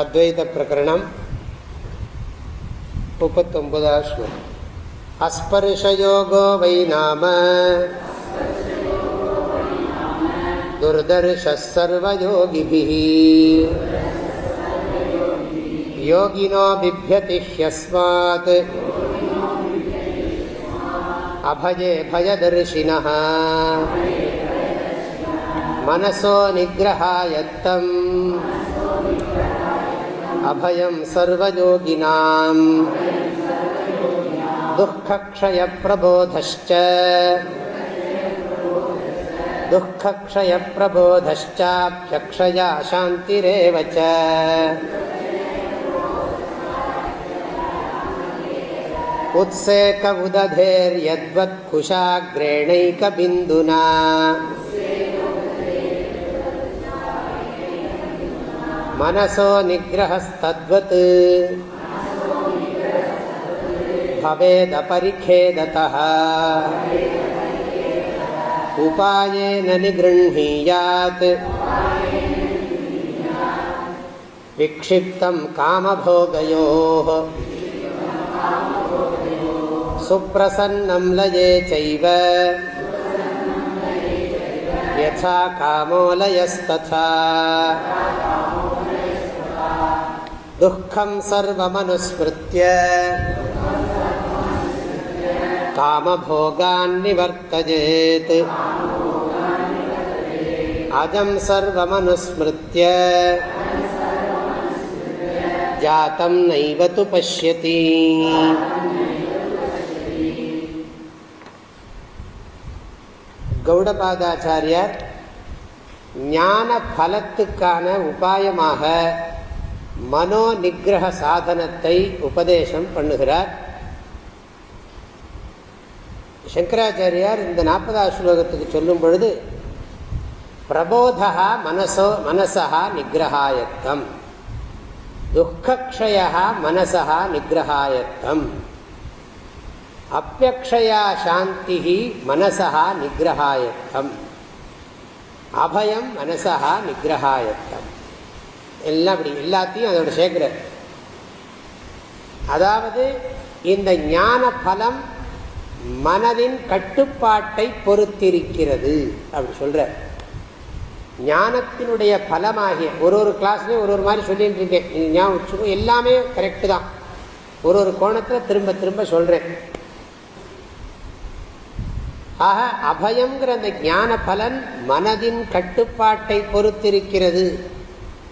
அத்வைத பிரகரணம் முப்பத்தொன்பதாம் ஸ்லோகம் அஸ்பர்ஷயோகோ வை நாம दुर्दर्शसर्वयोगिभिः योगिनो बिभ्यति ह्यस्मात् अभये भयदर्शिनः। मनसो निग्रहायत्तम्। अभयं सर्वयोगिनाम् दुःखक्षयप्रबोधश्च दुःखक्षयप्रबोधश्चाभ्यक्षया शान्तिरेव च उत्सेक उदधेर्यद्वत्कुशाग्रेणैकबिन्दुना मनसो निग्रहस्तद्वत् भवेदपरिखेदतः उपायेन निगृह्णीयात् विक्षिप्तं कामभोगयोः सुप्रसन्नं लये चैव यथा कामोलयस्तथा दुःखं सर्वमनुस्मृत्य कामभोगान्निवर्तयेत् अजं सर्वमनुस्मृत्य जातं नैव तु पश्यति கௌடபாதாச்சாரியார் ஞான பலத்துக்கான உபாயமாக மனோ நிகிரக சாதனத்தை உபதேசம் பண்ணுகிறார். சங்கராச்சாரியார் இந்த நாற்பதாவது ஸ்லோகத்துக்கு சொல்லும் பொழுது பிரபோதா மனசோ மனசா நிகிரகாயத்தம் துக்கக்ஷய மனசா நிகிரகாயத்தம் அப்பியக்ஷயா சாந்தி மனசா நிகிரகாயத்தம் அபயம் மனசா நிகிரகாயத்தம் எல்லாம் அப்படி எல்லாத்தையும் அதோட சேர்க்கிறார். அதாவது இந்த ஞான பலம் மனதின் கட்டுப்பாட்டை பொறுத்திருக்கிறது அப்படி சொல்ற ஞானத்தினுடைய பலமாகிய ஒரு ஒரு கிளாஸ்லேயும் ஒரு ஒரு மாதிரி சொல்லிட்டு இருக்கேன். ஞாபகம் எல்லாமே கரெக்டு தான். ஒரு ஒரு கோணத்தில் திரும்ப திரும்ப சொல்கிறேன் ஆக அபயங்கிற அந்த ஞான பலன் மனதின் கட்டுப்பாட்டை பொறுத்திருக்கிறது.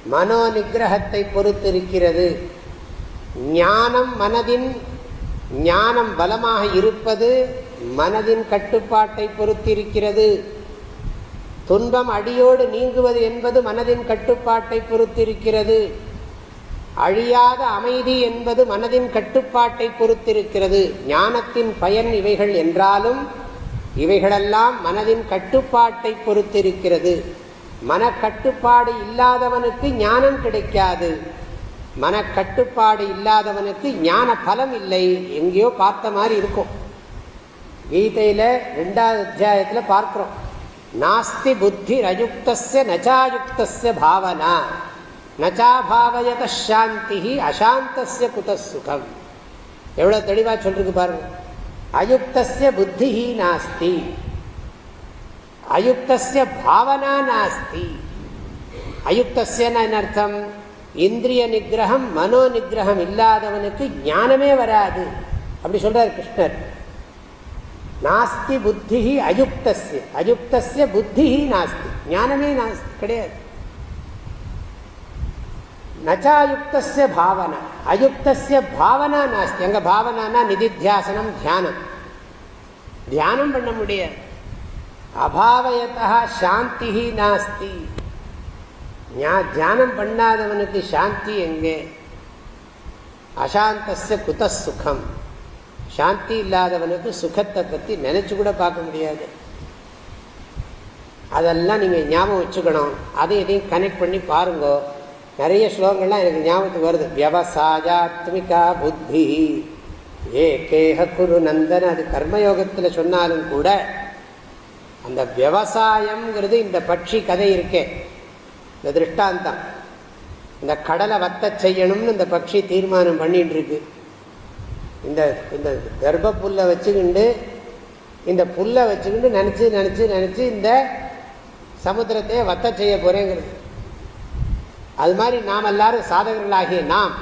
மனோ நிகிரகத்தை பொறுத்திருக்கிறது. ஞானம் மனதின் ஞானம் பலமாக இருப்பது மனதின் கட்டுப்பாட்டை பொறுத்திருக்கிறது. துன்பம் அடியோடு நீங்குவது என்பது மனதின் கட்டுப்பாட்டை பொறுத்திருக்கிறது. அழியாத அமைதி என்பது மனதின் கட்டுப்பாட்டை பொறுத்திருக்கிறது. ஞானத்தின் பயன் இவைகள் என்றாலும் இவைகளெல்லாம் மனதின் கட்டுப்பாட்டை பொறுத்திருக்கிறது. மனக்கட்டுப்பாடு இல்லாதவனுக்கு ஞானம் கிடைக்காது. மனக்கட்டுப்பாடு இல்லாதவனுக்கு ஞான பலம் இல்லை. எங்கேயோ பார்த்த மாதிரி இருக்கும். கீதையில் ரெண்டாவது அத்தியாயத்தில் பார்க்குறோம். நாஸ்தி புத்தி அயுக்தஸ்ய நச்சாயுக்தஸ்ய பாவனா. நச்சாபாவயத சாந்தி அசாந்தஸ்ய குத சுகம் எவ்வளோ தெளிவாக சொல்லிருக்கு பாருங்க. அயுக்தஸ்ய புத்தி நாஸ்தி. அயுக்தசிய பாவனா நாஸ்தி அயுக்தஸ்யன்னு அர்த்தம் இந்திரிய நிகிரகம் மனோ நிகிரகம் இல்லாதவனுக்கு ஞானமே வராது அப்படி சொல்றார் கிருஷ்ணர் நாஸ்தி புத்தி அயுக்தசிய அயுக்தசிய புத்தி நாஸ்தி ஞானமே நாஸ்தி கிடையாது நச்சாயுக்தஸ்ய பாவனா அயுக்தசிய பாவனா நாஸ்தி எங்க பாவனானா நிதித்தியாசனம் தியானம் தியானம் பண்ண முடியாது அபாவயத்தா சாந்தி நாஸ்தி. தியானம் பண்ணாதவனுக்கு சாந்தி எங்கே? அசாந்தஸ்ய குத சுகம். சாந்தி இல்லாதவனுக்கு சுகத்தை பற்றி நினச்சி கூட பார்க்க முடியாது. அதெல்லாம் நீங்கள் ஞாபகம் வச்சுக்கணும். அதை எதையும் கனெக்ட் பண்ணி பாருங்கோ. நிறைய ஸ்லோகங்கள்லாம் எனக்கு ஞாபகத்துக்கு வருது. வியவசாயாத்மிகா புத்தி ஏ கேக குரு நந்தன் அது கர்மயோகத்தில் சொன்னாலும் கூட அந்த விவசாயம்ங்கிறது இந்த பட்சி கதை இருக்கே. இந்த திருஷ்டாந்தம். இந்த கடலை வத்த செய்யணும்னு இந்த பட்சி தீர்மானம் பண்ணிட்டு இருக்கு இந்த இந்த கர்ப்ப புல்லை வச்சுக்கிண்டு இந்த புல்லை வச்சுக்கிண்டு நினச்சி நினச்சி நினச்சி இந்த சமுத்திரத்தையே வத்த செய்ய போகிறேங்கிறது அது மாதிரி நாம் எல்லாரும் சாதகர்களாகிய நாம்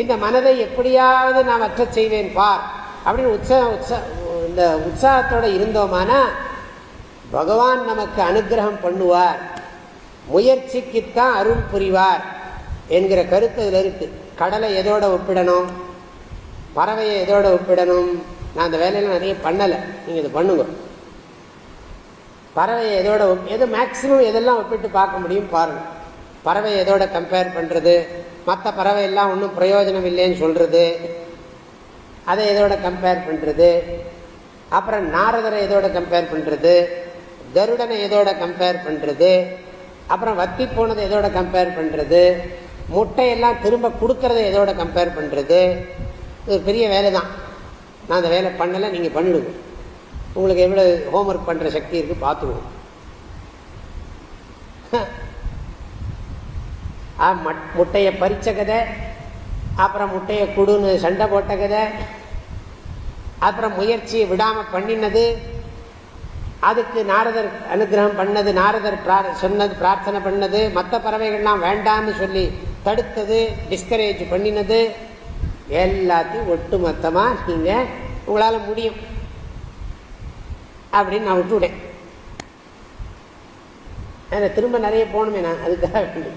இந்த மனதை எப்படியாவது நான் வற்ற செய்வேன் பார் அப்படின்னு உற்சாக உற்சா இந்த உற்சாகத்தோடு இருந்தோமானா பகவான் நமக்கு அனுகிரகம் பண்ணுவார். முயற்சிக்குத்தான் அருள் புரிவார் என்கிற கருத்து இதில் இருக்கு. கடலை எதோட ஒப்பிடணும்? பறவையை எதோட ஒப்பிடணும்? நான் அந்த வேலையெல்லாம் நிறைய பண்ணலை. நீங்கள் இதை பண்ணுங்க. பறவையை எதோட எது மேக்சிமம் எதெல்லாம் ஒப்பிட்டு பார்க்க முடியும் பாருங்கள் பறவை எதோட கம்பேர் பண்ணுறது மற்ற பறவை எல்லாம் ஒன்றும் பிரயோஜனம் இல்லைன்னு சொல்கிறது அதை எதோட கம்பேர் பண்ணுறது அப்புறம் நாரதரை எதோட கம்பேர் பண்ணுறது கருடனை எதோட கம்பேர் பண்ணுறது அப்புறம் வத்தி போனதை எதோட கம்பேர் பண்ணுறது முட்டையெல்லாம் திரும்ப கொடுக்கறத எதோட கம்பேர் பண்ணுறது இது பெரிய வேலை தான் நான் அந்த வேலை பண்ணலை நீங்கள் பண்ணிடுவோம் உங்களுக்கு எவ்வளோ ஹோம்ஒர்க் பண்ணுற சக்தி இருக்குது பார்த்துக்குவோம் முட்டையை பறித்த கதை அப்புறம் முட்டையை குடுன்னு சண்டை போட்ட கதை அப்புறம் முயற்சியை விடாமல் பண்ணினது அதுக்கு நாரதர் அனுகிரகம் பண்ணது நாரதர் சொன்னது பிரார்த்தனை பண்ணது மற்ற பறவைகள்லாம் வேண்டாம்னு சொல்லி தடுத்தது டிஸ்கரேஜ் பண்ணினது எல்லாத்தையும் ஒட்டு மொத்தமாக நீங்கள் உங்களால் முடியும். அப்படின்னு நான் விட்டுவிட்டேன் திரும்ப நிறைய போகணுமே நான் அதுக்காக வேண்டி.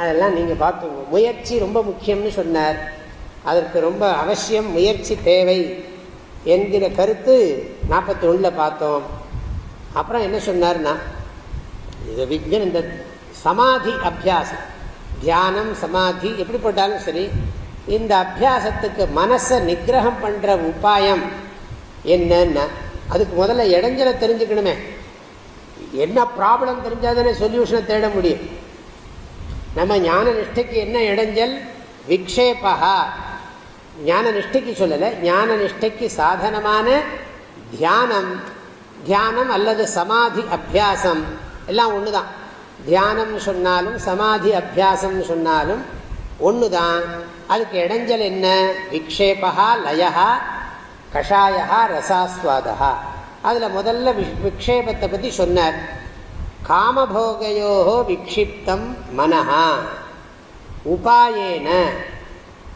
அதெல்லாம் நீங்கள் பார்த்துங்க முயற்சி ரொம்ப முக்கியம்னு சொன்னார். அதற்கு ரொம்ப அவசியம் முயற்சி தேவை. என்கிற கருத்து நாற்பத்தி ஒன்றில் பார்த்தோம். அப்புறம் என்ன சொன்னார்னா இது விக்னம் இந்த சமாதி அபியாசம். தியானம் சமாதி எப்படி போட்டாலும் சரி இந்த அபியாசத்துக்கு மனசை நிகிரகம் பண்ணுற உபாயம் என்னன்னா அதுக்கு முதல்ல இடைஞ்சலை தெரிஞ்சுக்கணுமே. என்ன ப்ராப்ளம் தெரிஞ்சாதானே சொல்யூஷனை தேட முடியும். நம்ம ஞான நிஷ்டைக்கு என்ன இடைஞ்சல்? விக்ஷேபா ஞான நிஷ்டைக்கு சொல்லலை. ஞான நிஷ்டைக்கு சாதனமான தியானம் தியானம் அல்லது சமாதி அபியாசம் எல்லாம் ஒன்று தான் தியானம் சொன்னாலும் சமாதி அபியாசம் சொன்னாலும் ஒன்று தான் அதுக்கு இடைஞ்சல் என்ன? விக்ஷேபா லயா கஷாயா ரசாஸ்வாதா அதில் முதல்ல விக்ஷேபத்தை பற்றி சொன்னார். காமபோகையோ விக்ஷிப்தம் மனஹா. உபாயேன.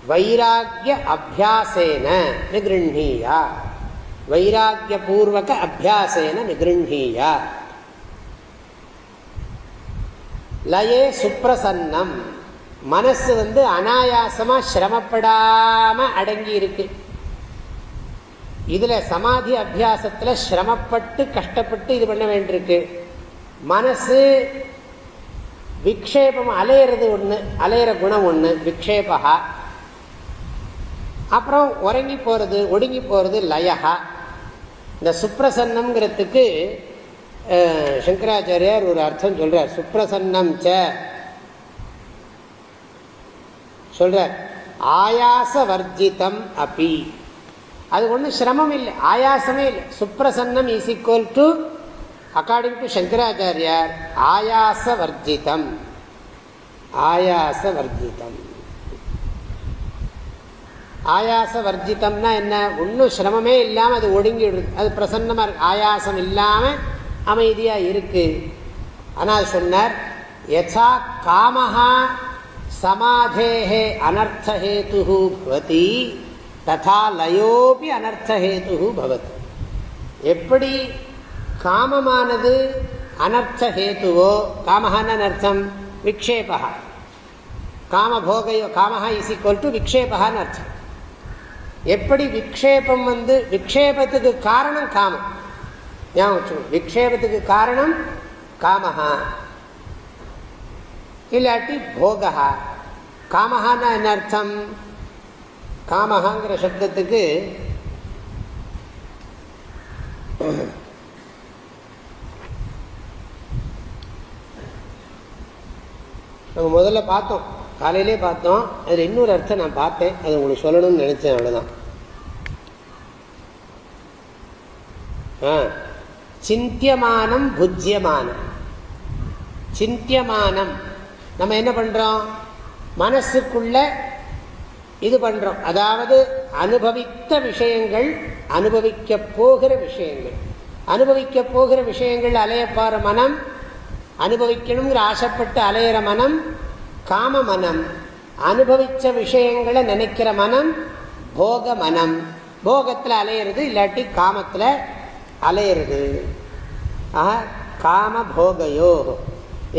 வைராக்கிய அபியாசேன நிகிருணீயா வைராக்கிய பூர்வக அபியாசேன நிகிருணீயா லயே சுப்பிரசன்னம் மனசு வந்து அனாயாசமா சிரமப்படாம அடங்கி இருக்கு. இதுல சமாதி அபியாசத்துல சிரமப்பட்டு கஷ்டப்பட்டு இது பண்ண வேண்டியிருக்கு. மனசு விக்ஷேபம் அலையிறது ஒன்று அலையிற குணம் ஒன்று விக்ஷேபகா அப்புறம் உறங்கி போகிறது ஒடுங்கி போகிறது லயஹா. இந்த சுப்ரசன்னம்ங்கிறதுக்கு சங்கராச்சாரியார் ஒரு அர்த்தம் சொல்கிறார் சுப்ரசன்னம் ச. சொல்கிறார் ஆயாச வர்ஜிதம் அப்பி அது ஒன்றும் சிரமம் இல்லை. ஆயாசமே இல்லை. சுப்ரசன்னம் is equal to according to Sankaracharyar ஆயாச வர்ஜிதம். ஆயாச வர்ஜிதம். ஆயாச வர்ஜிதம்னா என்ன? ஒன்றும் சிரமமே இல்லாமல் அது ஒடுங்கிடுது அது பிரசன்னமாக இருக்கு. ஆயாசம் இல்லாமல் அமைதியாக இருக்கு. ஆனால் சொன்னார் யசா காமஹா சமாதேஹே அனர்த்தஹேத்து பவதி ததா லயோபி அனர்த்தஹேத்து பவதி. எப்படி காமமானது அனர்த்தஹேத்துவோ காமஹான்னு அர்த்தம்? விக்ஷேபா காமபோகையோ காமஹா இஸ் ஈக்குவல் டு விக்ஷேபான்னு அர்த்தம். எப்படி விக்ஷேபம் வந்து விக்ஷேபத்துக்கு காரணம் காமம். ஞாபகம் விக்ஷேபத்துக்கு காரணம் காமஹா. இல்லாட்டி போகா காமஹான்னா என்ன அர்த்தம்? காமஹாங்கிற சப்தத்துக்கு நம்ம முதல்ல பார்த்தோம். காலையிலே பார்த்தோம் அதில் இன்னொரு அர்த்தம் நான் பார்த்தேன் அது உங்களுக்கு சொல்லணும்னு நினைச்சேன் அவ்வளோதான் சிந்தியமானம் புஜ்யமானம். சிந்தியமானம். நம்ம என்ன பண்ணுறோம் மனசுக்குள்ள இது பண்ணுறோம் அதாவது அனுபவித்த விஷயங்கள் அனுபவிக்க போகிற விஷயங்கள். அனுபவிக்க போகிற விஷயங்கள் அலையப்பாற மனம். அனுபவிக்கணுங்கிற ஆசைப்பட்டு அலையிற மனம் காம மனம் அனுபவிச்ச விஷயங்களை நினைக்கிற மனம் போக மனம் போகத்தில் அலையிறது இல்லாட்டி காமத்தில் அலையிறது. ஆஹா காம போகையோ.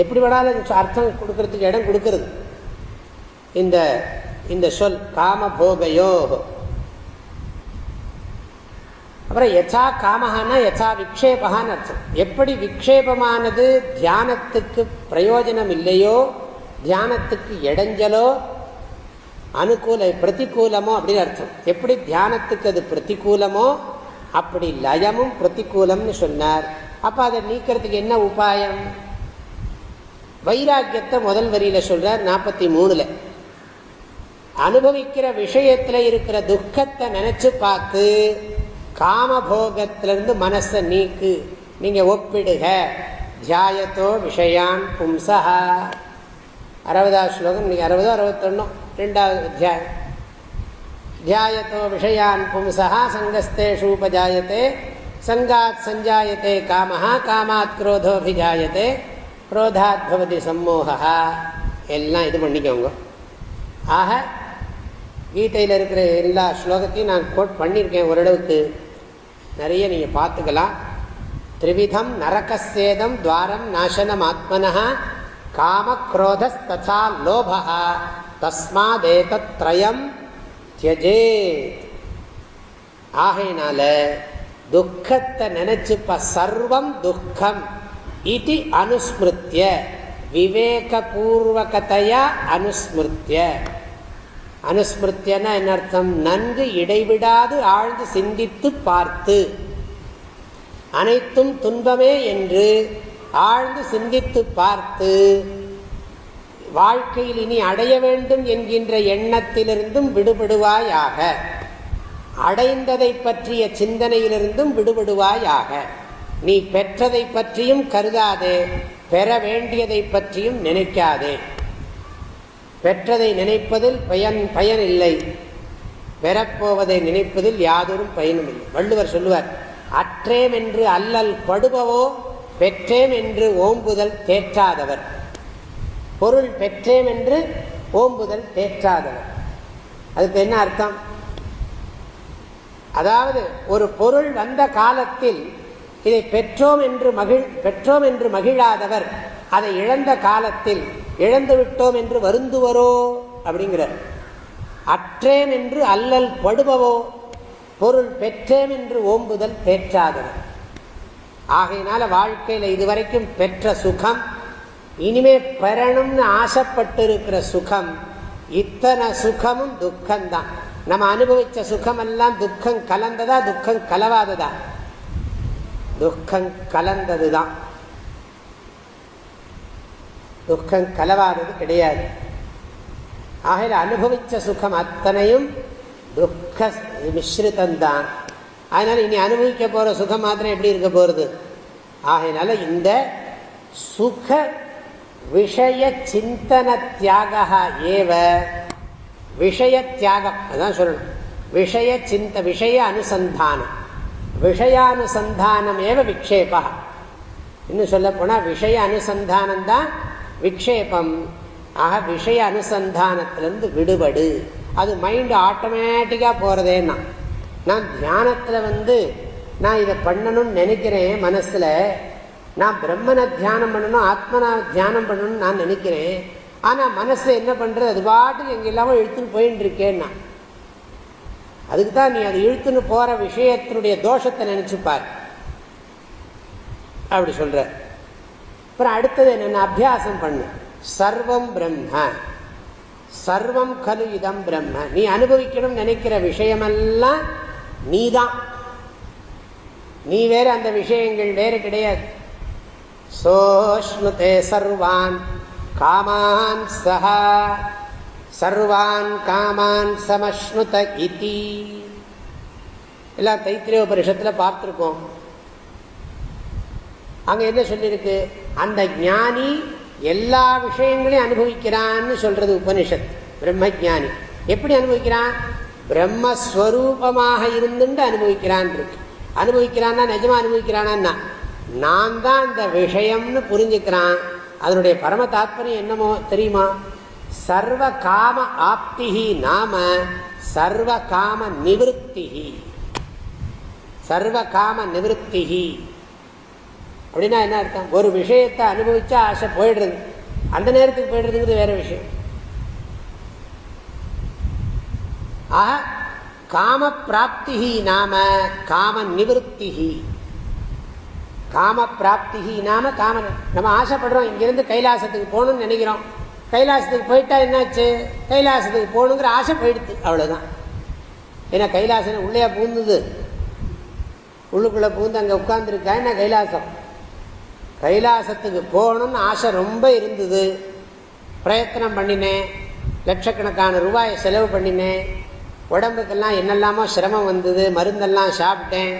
எப்படி வேணாலும் அர்த்தம் கொடுக்கறதுக்கு இடம் கொடுக்கறது. இந்த இந்த சொல் காம போகையோ. அப்புறம் யசா காமஹானா யசா விக்ஷேபகான்னு அர்த்தம். எப்படி விக்ஷேபமானது தியானத்துக்கு பிரயோஜனம் இல்லையோ தியானத்துக்கு இடைஞ்சலோ அனுகூல பிரதிகூலமோ அப்படின்னு அர்த்தம். எப்படி தியானத்துக்கு அது பிரதிகூலமோ அப்படி லயமும் பிரதிகூலம்னு சொன்னார். அப்போ அதை நீக்கிறதுக்கு என்ன உபாயம்? வைராக்கியத்தை முதல் வரியில சொல்கிறார் நாற்பத்தி மூணில். அனுபவிக்கிற விஷயத்தில் இருக்கிற துக்கத்தை நினச்சி பார்த்து காமபோகத்திலிருந்து மனசை நீக்கு. நீங்கள் ஒப்பிடுக. தியாயத்தோ விஷயான் பும்சகா அறுபதாவது ஸ்லோகம் நீங்க அறுபதோ அறுபத்தொன்னோ ரெண்டாவது அத்தியாயம். தியாயத்தோ விஷயான் பும்சா சங்கஸ்தேஷு உபஜாயத்தே சங்காத் சஞ்சாயத்தே காமஹா காமாத் குரோதோபிஜாயத்தே குரோதாத் பவதி சம்மோகா எல்லாம் இது பண்ணிக்கோங்க. ஆக கீதையில் இருக்கிற எல்லா ஸ்லோகத்தையும் நான் கோட் பண்ணியிருக்கேன் ஓரளவுக்கு. நிறைய நீங்கள் பார்த்துக்கலாம். த்ரிவிதம் நரகசேதம் துவாரம் நாசனம் ஆத்மனா காமக்ரோதஸ்தா லோபா தஸ்மாதேதத்ரயம் தியஜே ஆகையினால துக்கத்தை நினைச்சுப்ப சர்வம் துக்கம். இது அனுஸ்மிருத்திய விவேகபூர்வகத்தையா அனுஸ்மிருத்திய அனுஸ்மிருத்தியன்னா என்ன அர்த்தம்? நன்கு இடைவிடாது ஆழ்ந்து சிந்தித்து பார்த்து. அனைத்தும் துன்பமே என்று ஆழ்ந்து சிந்தித்து பார்த்து வாழ்க்கையில் இனி அடைய வேண்டும் என்கின்ற எண்ணத்திலிருந்தும் விடுபடுவாயாக. அடைந்ததை பற்றிய சிந்தனையிலிருந்தும் விடுபடுவாயாக. நீ பெற்றதை பற்றியும் கருதாதே பெற வேண்டியதை பற்றியும் நினைக்காதே. பெற்றதை நினைப்பதில் பயன் பயன் இல்லை பெறப்போவதை நினைப்பதில் யாதொரும் பயனும் இல்லை வள்ளுவர் சொல்லுவார் அற்றேம் என்று அல்லல் படுபவோ பெற்றேம் என்று ஓம்புதல் தேற்றாதவர். பொருள் பெற்றேம் என்று ஓம்புதல் தேற்றாதவர். அதுக்கு என்ன அர்த்தம்? அதாவது ஒரு பொருள் வந்த காலத்தில் இதை பெற்றோம் என்று மகிழ் பெற்றோம் என்று மகிழாதவர். அதை இழந்த காலத்தில் இழந்து விட்டோம் என்று வருந்துவரோ? அப்படிங்கிறார். அற்றேன் என்று அல்லல் படுபவோ? பொருள் பெற்றேன் என்று ஓம்புதல் பெற்றாதவர் ஆகையினால வாழ்க்கையில் இதுவரைக்கும் பெற்ற சுகம் இனிமே பெறணும்னு ஆசைப்பட்டு இருக்கிற சுகம் இத்தனை சுகமும் துக்கம்தான். நம்ம அனுபவிச்ச சுகம் எல்லாம் துக்கம் கலந்ததா துக்கம் கலவாததா? துக்கம் கலந்தது தான் துக்கம் கலவாதது கிடையாது. ஆகையில் அனுபவிச்ச சுகம் அத்தனையும் துக்க மிஸ்ரிதம்தான் அதனால் இனி அனுபவிக்க போகிற சுகம் மாத்திரம் எப்படி இருக்க போகிறது ஆகையினால இந்த சுக விஷய சிந்தன தியாக ஏவ விஷய தியாகம். அதான் சொல்லணும். விஷய சிந்த விஷய அனுசந்தானம். விஷயானுசந்தானம் ஏவ விக்ஷேபா. இன்னும் சொல்ல போனால் விஷய அனுசந்தானம் தான் விக்ஷேபம். ஆக விஷய அனுசந்தானத்திலிருந்து விடுபடு. அது மைண்டு ஆட்டோமேட்டிக்காக போகிறதேன்னா நான் தியானத்தில் வந்து நான் இதை பண்ணணும்னு நினைக்கிறேன் மனசில். நான் பிரம்மனை தியானம் பண்ணணும் ஆத்மனா தியானம் பண்ணணும்னு நான் நினைக்கிறேன். ஆனால் மனசு என்ன பண்ணுறது அது பாட்டுக்கு எங்கே இல்லாமல் இழுத்துன்னு போயின்னு இருக்கேன்னா அதுக்கு தான் நீ அது இழுத்துன்னு போகிற விஷயத்தினுடைய தோஷத்தை நினச்சிப்பார் அப்படி சொல்கிற அப்புறம் அடுத்தது என்னென்ன அபியாசம் பண்ணு. சர்வம் பிரம்ம. சர்வம் கலு இதம் பிரம்ம. நீ அனுபவிக்கணும்னு நினைக்கிற விஷயமெல்லாம் நீதான். நீ வேற அந்த விஷயங்கள் வேறு கிடையாது. சோஷ்ணுதே சர்வான் காமான் சஹா. சர்வான் காமான் சமஷ்ணுத இதி. எல்லாம் தைத்திரிய உபரிஷத்தில் பார்த்துருக்கோம். அங்க என்ன சொல்லியிருக்கு அந்த ஞானி எல்லா விஷயங்களையும் அனுபவிக்கிறான்னு சொல்றது உபனிஷத் பிரம்ம ஜானி எப்படி அனுபவிக்கிறான்? பிரம்மஸ்வரூபமாக இருந்துட்டு அனுபவிக்கிறான் இருக்கு அனுபவிக்கிறான்னா நிஜமா அனுபவிக்கிறானா நான் தான் இந்த விஷயம்னு புரிஞ்சுக்கிறான். அதனுடைய பரம தாத்பரியம் என்னமோ தெரியுமா? சர்வ காம ஆப்திகி நாம சர்வ காம நிவத்திகி சர்வ காம நிவத்திகி அப்படின்னா என்ன அர்த்தம்? ஒரு விஷயத்தை அனுபவிச்சா ஆசை போயிடுறது. அந்த நேரத்துக்கு போயிடுறதுங்கிறது வேற விஷயம். ஆக காம பிராப்தி நாம காம நிவத்தி காம பிராப்தி நாம காம நம்ம ஆசைப்படுறோம் இங்கிருந்து கைலாசத்துக்கு போகணும்னு நினைக்கிறோம். கைலாசத்துக்கு போயிட்டா என்னாச்சு? கைலாசத்துக்கு போகணுங்கிற ஆசை போயிடுது அவ்வளோதான் ஏன்னா கைலாசம் உள்ளே பூந்துது. உள்ளுக்குள்ளே பூந்து அங்கே உட்காந்துருக்கா என்ன கைலாசம்? கைலாசத்துக்கு போகணும்னு ஆசை ரொம்ப இருந்தது. பிரயத்தனம் பண்ணினேன். லட்சக்கணக்கான ரூபாயை செலவு பண்ணினேன். உடம்புக்கெல்லாம் என்னெல்லாமோ சிரமம் வந்தது மருந்தெல்லாம் சாப்பிட்டேன்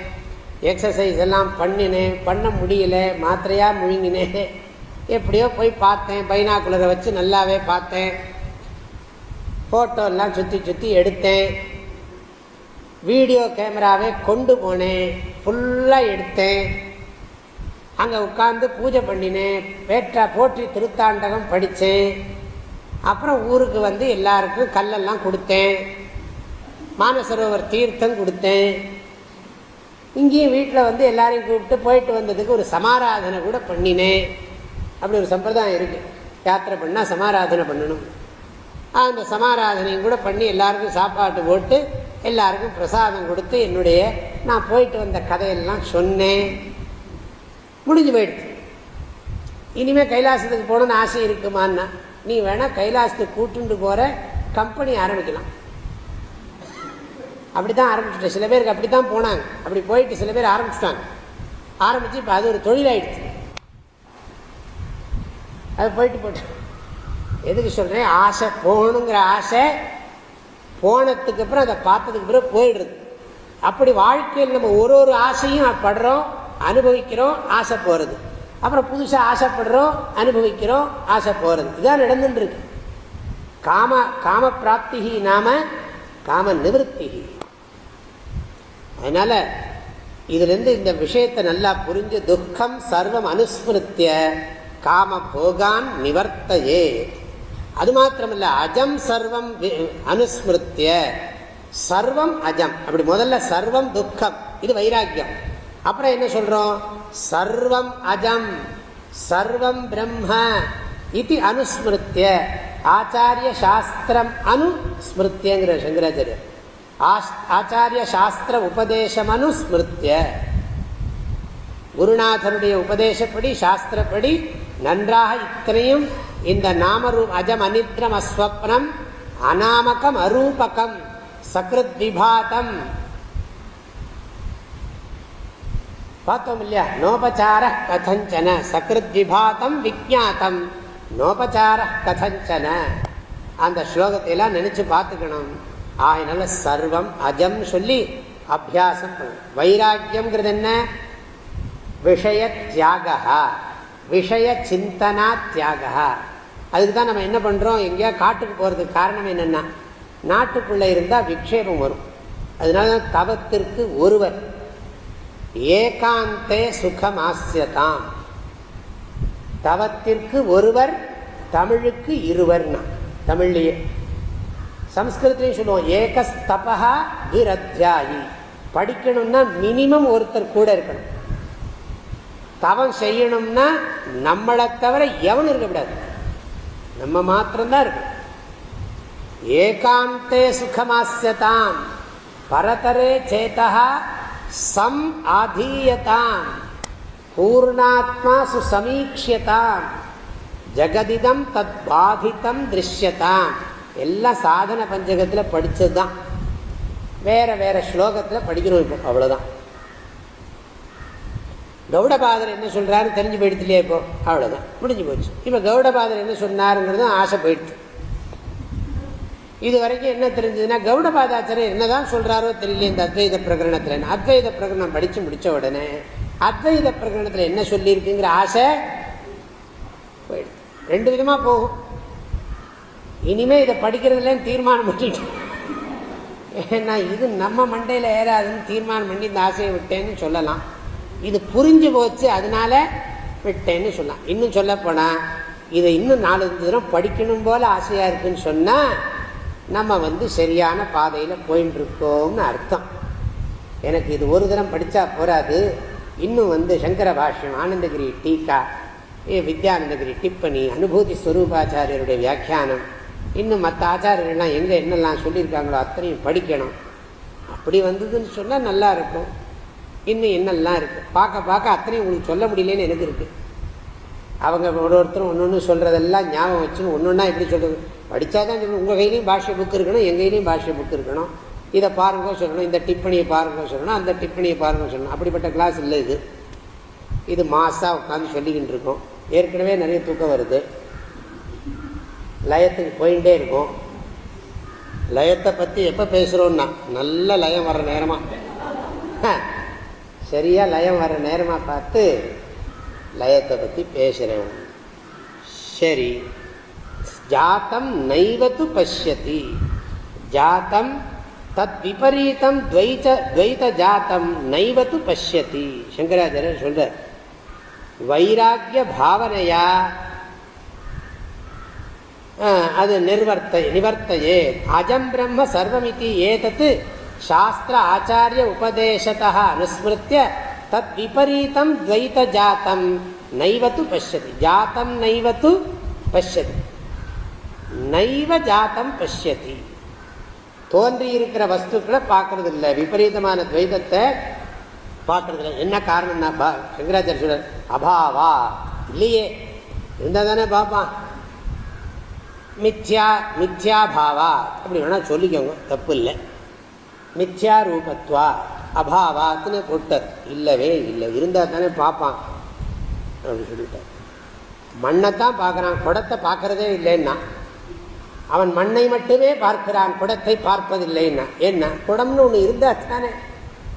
எக்ஸசைஸ் எல்லாம் பண்ணினேன் பண்ண முடியல மாத்திரையாக முழுங்கினேன். எப்படியோ போய் பார்த்தேன் பைனாக்குலரை வச்சு நல்லாவே பார்த்தேன். ஃபோட்டோலாம் சுற்றி சுற்றி எடுத்தேன். வீடியோ கேமராவே கொண்டு போனேன் ஃபுல்லாக எடுத்தேன். அங்கே உட்காந்து பூஜை பண்ணினேன் பேற்றா போற்றி திருத்தாண்டகம் படித்தேன். அப்புறம் ஊருக்கு வந்து எல்லாருக்கும் கல்லெல்லாம் கொடுத்தேன். மானசரோவர் தீர்த்தம் கொடுத்தேன். இங்கேயும் வீட்டில் வந்து எல்லாரையும் கூப்பிட்டு போயிட்டு வந்ததுக்கு ஒரு சமாராதனை கூட பண்ணினேன். அப்படி ஒரு சம்பிரதாயம் இருக்குது யாத்திரை பண்ணால் சமாராதனை பண்ணணும். அந்த சமாராதனையும் கூட பண்ணி எல்லாருக்கும் சாப்பாட்டு போட்டு எல்லாருக்கும் பிரசாதம் கொடுத்து என்னுடைய நான் போயிட்டு வந்த கதையெல்லாம் சொன்னேன். முடிஞ்சு போயிடுச்சு. இனிமேல் கைலாசத்துக்கு போகணுன்னு ஆசை இருக்குமான்னா நீ வேணால் கைலாசத்துக்கு கூட்டுண்டு போகிற கம்பெனி ஆரம்பிக்கலாம். அப்படி தான் ஆரம்பிச்சுட்டேன் சில பேருக்கு அப்படி தான் போனாங்க. அப்படி போயிட்டு சில பேர் ஆரம்பிச்சுட்டாங்க. ஆரம்பித்து இப்போ அது ஒரு தொழிலாயிடுச்சு. அது போயிட்டு போட்டு எதுக்கு சொல்கிறேன் ஆசை போகணுங்கிற ஆசை போனதுக்கு அப்புறம் அதை பார்த்ததுக்கு பிறகு போயிடுறது அப்படி வாழ்க்கையில் நம்ம ஒரு ஒரு ஆசையும் படுறோம் அனுபவிக்கிறோம் ஆசை போகிறது அப்புறம் புதுசாக ஆசைப்படுறோம் அனுபவிக்கிறோம் ஆசை போகிறது இதான் நடந்துருக்கு காம காம பிராப்தி நாம காம நிவர்த்தி அதனால இதுலேருந்து இந்த விஷயத்தை நல்லா புரிஞ்சு துக்கம் சர்வம் அனுஸ்மிருத்திய காம போகான் நிவர்த்தையே. அது மாத்திரமல்ல அஜம் சர்வம் அனுஸ்மிருத்திய. சர்வம் அஜம். அப்படி முதல்ல சர்வம் துக்கம். இது வைராக்கியம். அப்புறம் என்ன சொல்றோம்? சர்வம் அஜம். சர்வம் பிரம்ம இது அனுஸ்மிருத்திய. ஆச்சாரிய சாஸ்திரம் அனுஸ்மிருத்தியங்கிற சங்கராச்சாரியர். ஆச்சாரிய சாஸ்திர உபதேசம் அனுஸ்மிருத்திய குருநாதனுடைய உபதேசப்படி சாஸ்திரப்படி நன்றாக இத்தனையும் இந்த நாமரூ அஜம் அனித்ரம் அஸ்வப்னம் அநாமகம் அரூபகம் சக்ருத் விபாதம் பார்த்தோம் இல்லையா? நோபச்சார கதஞ்சன சக்ருத் விபாதம் விஜாத்தம் நோபச்சார கதஞ்சன. அந்த ஸ்லோகத்தையெல்லாம் நினைச்சு பார்த்துக்கணும். ஆகினால சர்வம் அஜம் சொல்லி அபியாசம் வைராக்கியம்ங்கிறது என்ன விஷய தியாகா விஷய சிந்தனா தியாகா அதுக்கு தான் நம்ம என்ன பண்ணுறோம் எங்கேயா காட்டுக்கு போகிறதுக்கு காரணம் என்னென்னா நாட்டுக்குள்ளே இருந்தால் விக்ஷேபம் வரும். அதனால தவத்திற்கு ஒருவர் ஏகாந்தே சுகமாசியதாம் தவத்திற்கு ஒருவர் தமிழுக்கு இருவர்னா தமிழ்லேயே. சம்ஸ்கிருத்திலையும் சொல்லுவோம் ஏகஸ்தபா துரத்தியாயி படிக்கணும்னா மினிமம் ஒருத்தர் கூட இருக்கணும். தவம் செய்யணும்னா நம்மளை தவிர எவனும் இருக்கக்கூடாது நம்ம மாத்திரம்தான் இருக்கணும். ஏகாந்தே சுகமாசியதாம் பரதரே சேதா சம் ஆதீயதாம். பூர்ணாத்மா சுசமீக்ஷியதாம். ஜெகதிதம் தத் பாதித்தம் திருஷ்யதாம். எல்லாம் சாதன பஞ்சகத்தில் படித்தது தான் வேற வேற ஸ்லோகத்தில் படிக்கணும் இப்போ அவ்வளோதான் கௌடபாதர் என்ன சொல்கிறாருன்னு தெரிஞ்சு போயிடுது இல்லையா இப்போ? அவ்வளோதான் முடிஞ்சு போச்சு. இப்போ கௌடபாதர் என்ன சொன்னாருங்கிறது ஆசை போயிடுது இது வரைக்கும் என்ன தெரிஞ்சதுன்னா கௌடபாதாச்சாரியர் என்னதான் சொல்றாரோ தெரியல இந்த அத்வைத பிரகரணத்துல. அத்வைத பிரகரணம் படித்து முடித்த உடனே அத்வைத பிரகரணத்தில் என்ன சொல்லியிருக்குங்கிற ஆசை போயிடுது ரெண்டு விதமாக போகும். இனிமே இதை படிக்கிறதுலன்னு தீர்மானம் பண்ணிட்டேன் ஏன்னா இது நம்ம மண்டையில் ஏறாதுன்னு தீர்மானம் பண்ணி இந்த ஆசையை விட்டேன்னு சொல்லலாம். இது புரிஞ்சு போச்சு அதனால விட்டேன்னு சொல்லலாம். இன்னும் சொல்ல போனால் இதை இன்னும் நாலஞ்சு தூரம் படிக்கணும் போல ஆசையாக இருக்குன்னு சொன்னால் நம்ம வந்து சரியான பாதையில் போயின்னு இருக்கோம்னு அர்த்தம். எனக்கு இது ஒரு தினம் படித்தா போராது இன்னும் வந்து சங்கர பாஷ்யம் ஆனந்தகிரி டீக்கா வித்யானந்தகிரி டிப்பணி அனுபூதி ஸ்வரூபாச்சாரியருடைய வியாக்கியானம் இன்னும் மற்ற ஆச்சாரியர்கள்லாம் எங்கே என்னெல்லாம் சொல்லியிருக்காங்களோ அத்தனையும் படிக்கணும். அப்படி வந்ததுன்னு சொன்னால் நல்லா இருக்கும். இன்னும் என்னெல்லாம் இருக்குது பார்க்க பார்க்க அத்தனையும் உங்களுக்கு சொல்ல முடியலன்னு எனக்கு இருக்குது அவங்க ஒரு ஒருத்தரும் ஒன்று ஒன்று சொல்கிறதெல்லாம் ஞாபகம் வச்சுன்னு ஒன்று ஒன்றா எப்படி சொல்கிறது படித்தா தான் சொல்லணும். உங்கள் கையிலையும் பாஷை புக் இருக்கணும் எங்கள் கையிலையும் புக் இருக்கணும். இதை பாருங்க சொல்லணும் இந்த டிப்பணியை பாருங்க சொல்லணும் அந்த டிப்பணியை பாருங்க சொல்லணும். அப்படிப்பட்ட கிளாஸ் இல்லை இது. இது மாசாக உட்காந்து சொல்லிக்கிட்டு இருக்கோம். ஏற்கனவே நிறைய தூக்கம் வருது. லயத்துக்கு போயிட்டே இருக்கும் லயத்தை பற்றி எப்போ பேசுகிறோன்னா நல்ல லயம் வர்ற நேரமாக சரியாக லயம் வர்ற நேரமாக பார்த்து லயத்தை பற்றி பேசுகிறேன் சரி. ஜாத்தம் நைவத்து பசியதி ஜாத்தம் தத் விபரீதம் துவைத துவைத ஜாத்தம் நைவத்து பசியதி சங்கராச்சாரியர் சொல்கிறார் வைராக்கிய பாவனையா அது நிர்வர்த்த நிவர்த்தையே. அஜம் பிரம்ம சர்வமிதி ஏதத்து சாஸ்திர ஆச்சாரிய உபதேசத்தா அனுஸ்மிருத்திய தத் விபரீதம் துவைத ஜாத்தம். நைவத்து பசியது ஜாத்தம் நைவத்து பசியது நைவ ஜாத்தம் பசியதி தோன்றி இருக்கிற வஸ்துக்களை பார்க்கறது இல்லை விபரீதமான துவைதத்தை பார்க்கறது இல்லை என்ன காரணம்னா சங்கராச்சாரிய சொல்ற அபாவா. இல்லையே. இருந்தால் தானே பார்ப்பான். மித்யா மித்யாபாவா. அப்படி வேணால் சொல்லிக்கோங்க தப்பு இல்லை மித்யா ரூபத்வா அபாவாத்துன்னு போட்டார். இல்லவே இல்லை. இருந்தால் தானே பார்ப்பான். அப்படின்னு சொல்லிட்டார். மண்ணைத்தான் பார்க்குறான். குடத்தை பார்க்குறதே இல்லைன்னா. அவன் மண்ணை மட்டுமே பார்க்கிறான். குடத்தை பார்ப்பதில்லைன்னா. என்ன குடம்னு ஒன்று இருந்தால் தானே.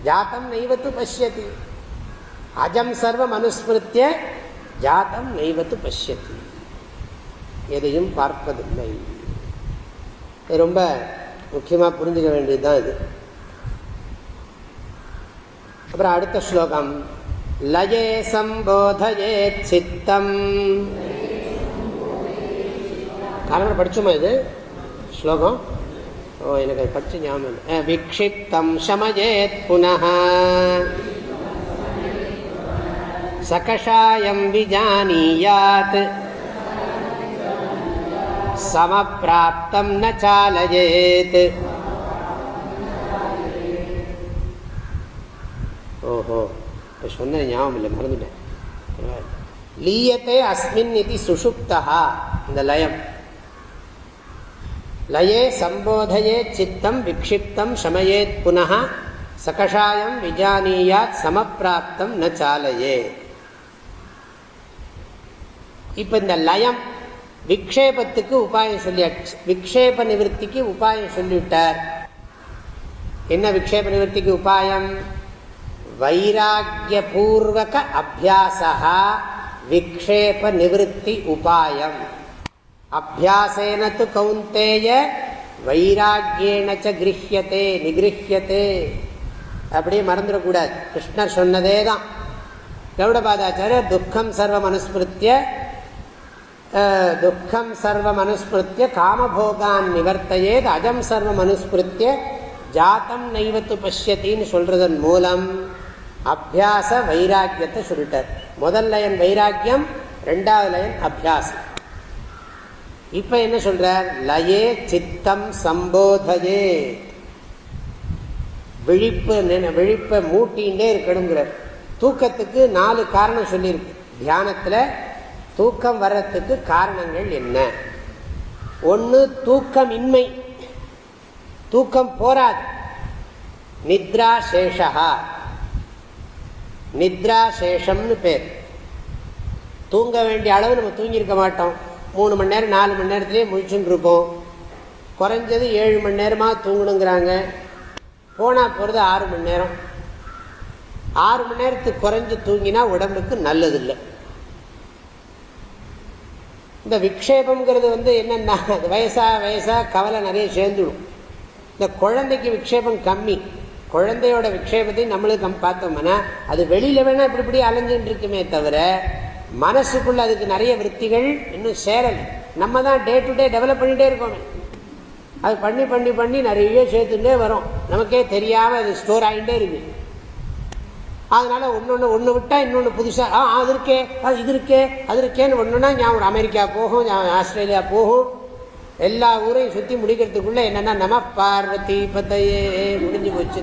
ஜாத்தம் நெய்வத்து பசியதி அஜம் சர்வம் அனுஸ்மிருத்திய ஜாத்தம் நெய்வத்து பசியதி எதையும் பார்ப்பதில்லை. ரொம்ப முக்கியமாக புரிஞ்சுக்க வேண்டியது தான் இது. அப்புறம் அடுத்த ஸ்லோகம் லயே சம்போதயே சித்தம். காரணம் படிச்சுமா இது? ஸ்லோகம்? ஓ எனக்கு அது படிச்சு ஞாபகம் விக்ஷிப்தம் சமயேத் புனः சகஷாயம் விஜானீயாத். சமப்பிராப்தம் ந சாலயேத் ஓஹோ இப்போ சொன்ன ஞாபகம் இல்லை மறந்துட்டேன் லீயத்தை அஸ்மின் இது சுஷுப்தா இந்த லயம் லயே சம்போதையே சித்தம் விக்ஷிப்தம் சமயேத் புனः சகஷாயம் விஜானீயாத் சமப்பிராப்தம் ந சாலையே இப்போ இந்த லயம் விக்ஷேபத்துக்கு உபாயம் சொல்லியாச்சு. விக்ஷேப நிவர்த்திக்கு உபாயம் சொல்லிவிட்டார். என்ன விக்ஷேப நிவர்த்திக்கு உபாயம்? வைராகிய பூர்வக அபியாசா விக்ஷேப நிவத்தி உபாயம். அபியாசேன து கௌந்தேய வைராக்கியேன கிரகியத்தே நிகிருஹியத்தே அப்படியே மறந்துடக்கூடாது கிருஷ்ணர் சொன்னதே தான். கௌடபாதாச்சாரியர் துக்கம் சர்வ மனுஸ்மிருத்திய துக்கம் சர்வம் அனுஸ்பிருத்திய காமபோகான் நிவர்த்தையேது அஜம் சர்வம் அனுஸ்பிருத்திய ஜாத்தம் நைவத்து பசியத்தின்னு சொல்றதன் மூலம் அபியாச வைராக்கியத்தை சொல்லிட்டார். முதல் லயன் வைராக்கியம் ரெண்டாவது லயன் அபியாசம். இப்ப என்ன சொல்றார்? லயே சித்தம் சம்போதையே. விழிப்பு விழிப்பை மூட்டிகிட்டே இருக்கணுங்கிறார். தூக்கத்துக்கு நாலு காரணம் சொல்லியிருக்கு. தியானத்தில் தூக்கம் வர்றதுக்கு காரணங்கள் என்ன? ஒன்று தூக்கமின்மை. தூக்கம் போராது நித்ரா சேஷா நித்ரா சேஷம்னு பேர். தூங்க வேண்டிய அளவு நம்ம தூங்கியிருக்க மாட்டோம். மூணு மணி நேரம் நாலு மணி நேரத்துலேயே முழிச்சுன்னு இருப்போம் குறைஞ்சது ஏழு மணி நேரமாக தூங்கணுங்கிறாங்க. போனால் போகிறது ஆறு மணி நேரம். ஆறு மணி நேரத்துக்கு குறைஞ்சி தூங்கினா உடம்புக்கு நல்லதில்லை. இந்த விக்ஷேபம்ங்கிறது வந்து என்னென்னா வயசா வயசாக கவலை நிறைய சேர்ந்துடும். இந்த குழந்தைக்கு விக்ஷேபம் கம்மி. குழந்தையோட விக்ஷேபத்தையும் நம்மளுக்கு பார்த்தோம்னா அது வெளியில் வேணால் இப்படி இப்படி அலைஞ்சுட்டு இருக்குமே தவிர மனசுக்குள்ள அதுக்கு நிறைய விற்த்திகள் இன்னும் சேரலை. நம்ம தான் டே டு டே டெவலப் பண்ணிகிட்டே இருக்கோமே. அது பண்ணி பண்ணி பண்ணி நிறைய சேர்த்துட்டே வரும். நமக்கே தெரியாமல் அது ஸ்டோர் ஆகிட்டே இருக்குது அதனால ஒன்று ஒன்று விட்டால் இன்னொன்று புதுசாக ஆ அது இருக்கே அது இது இருக்கே அது இருக்கேன்னு ஒன்றுனா ஞாபகம் அமெரிக்கா போகும் ஆஸ்திரேலியா போகும். எல்லா ஊரையும் சுற்றி முடிக்கிறதுக்குள்ளே என்னென்னா நம பார்வதி பத்தையே முடிஞ்சு போச்சு.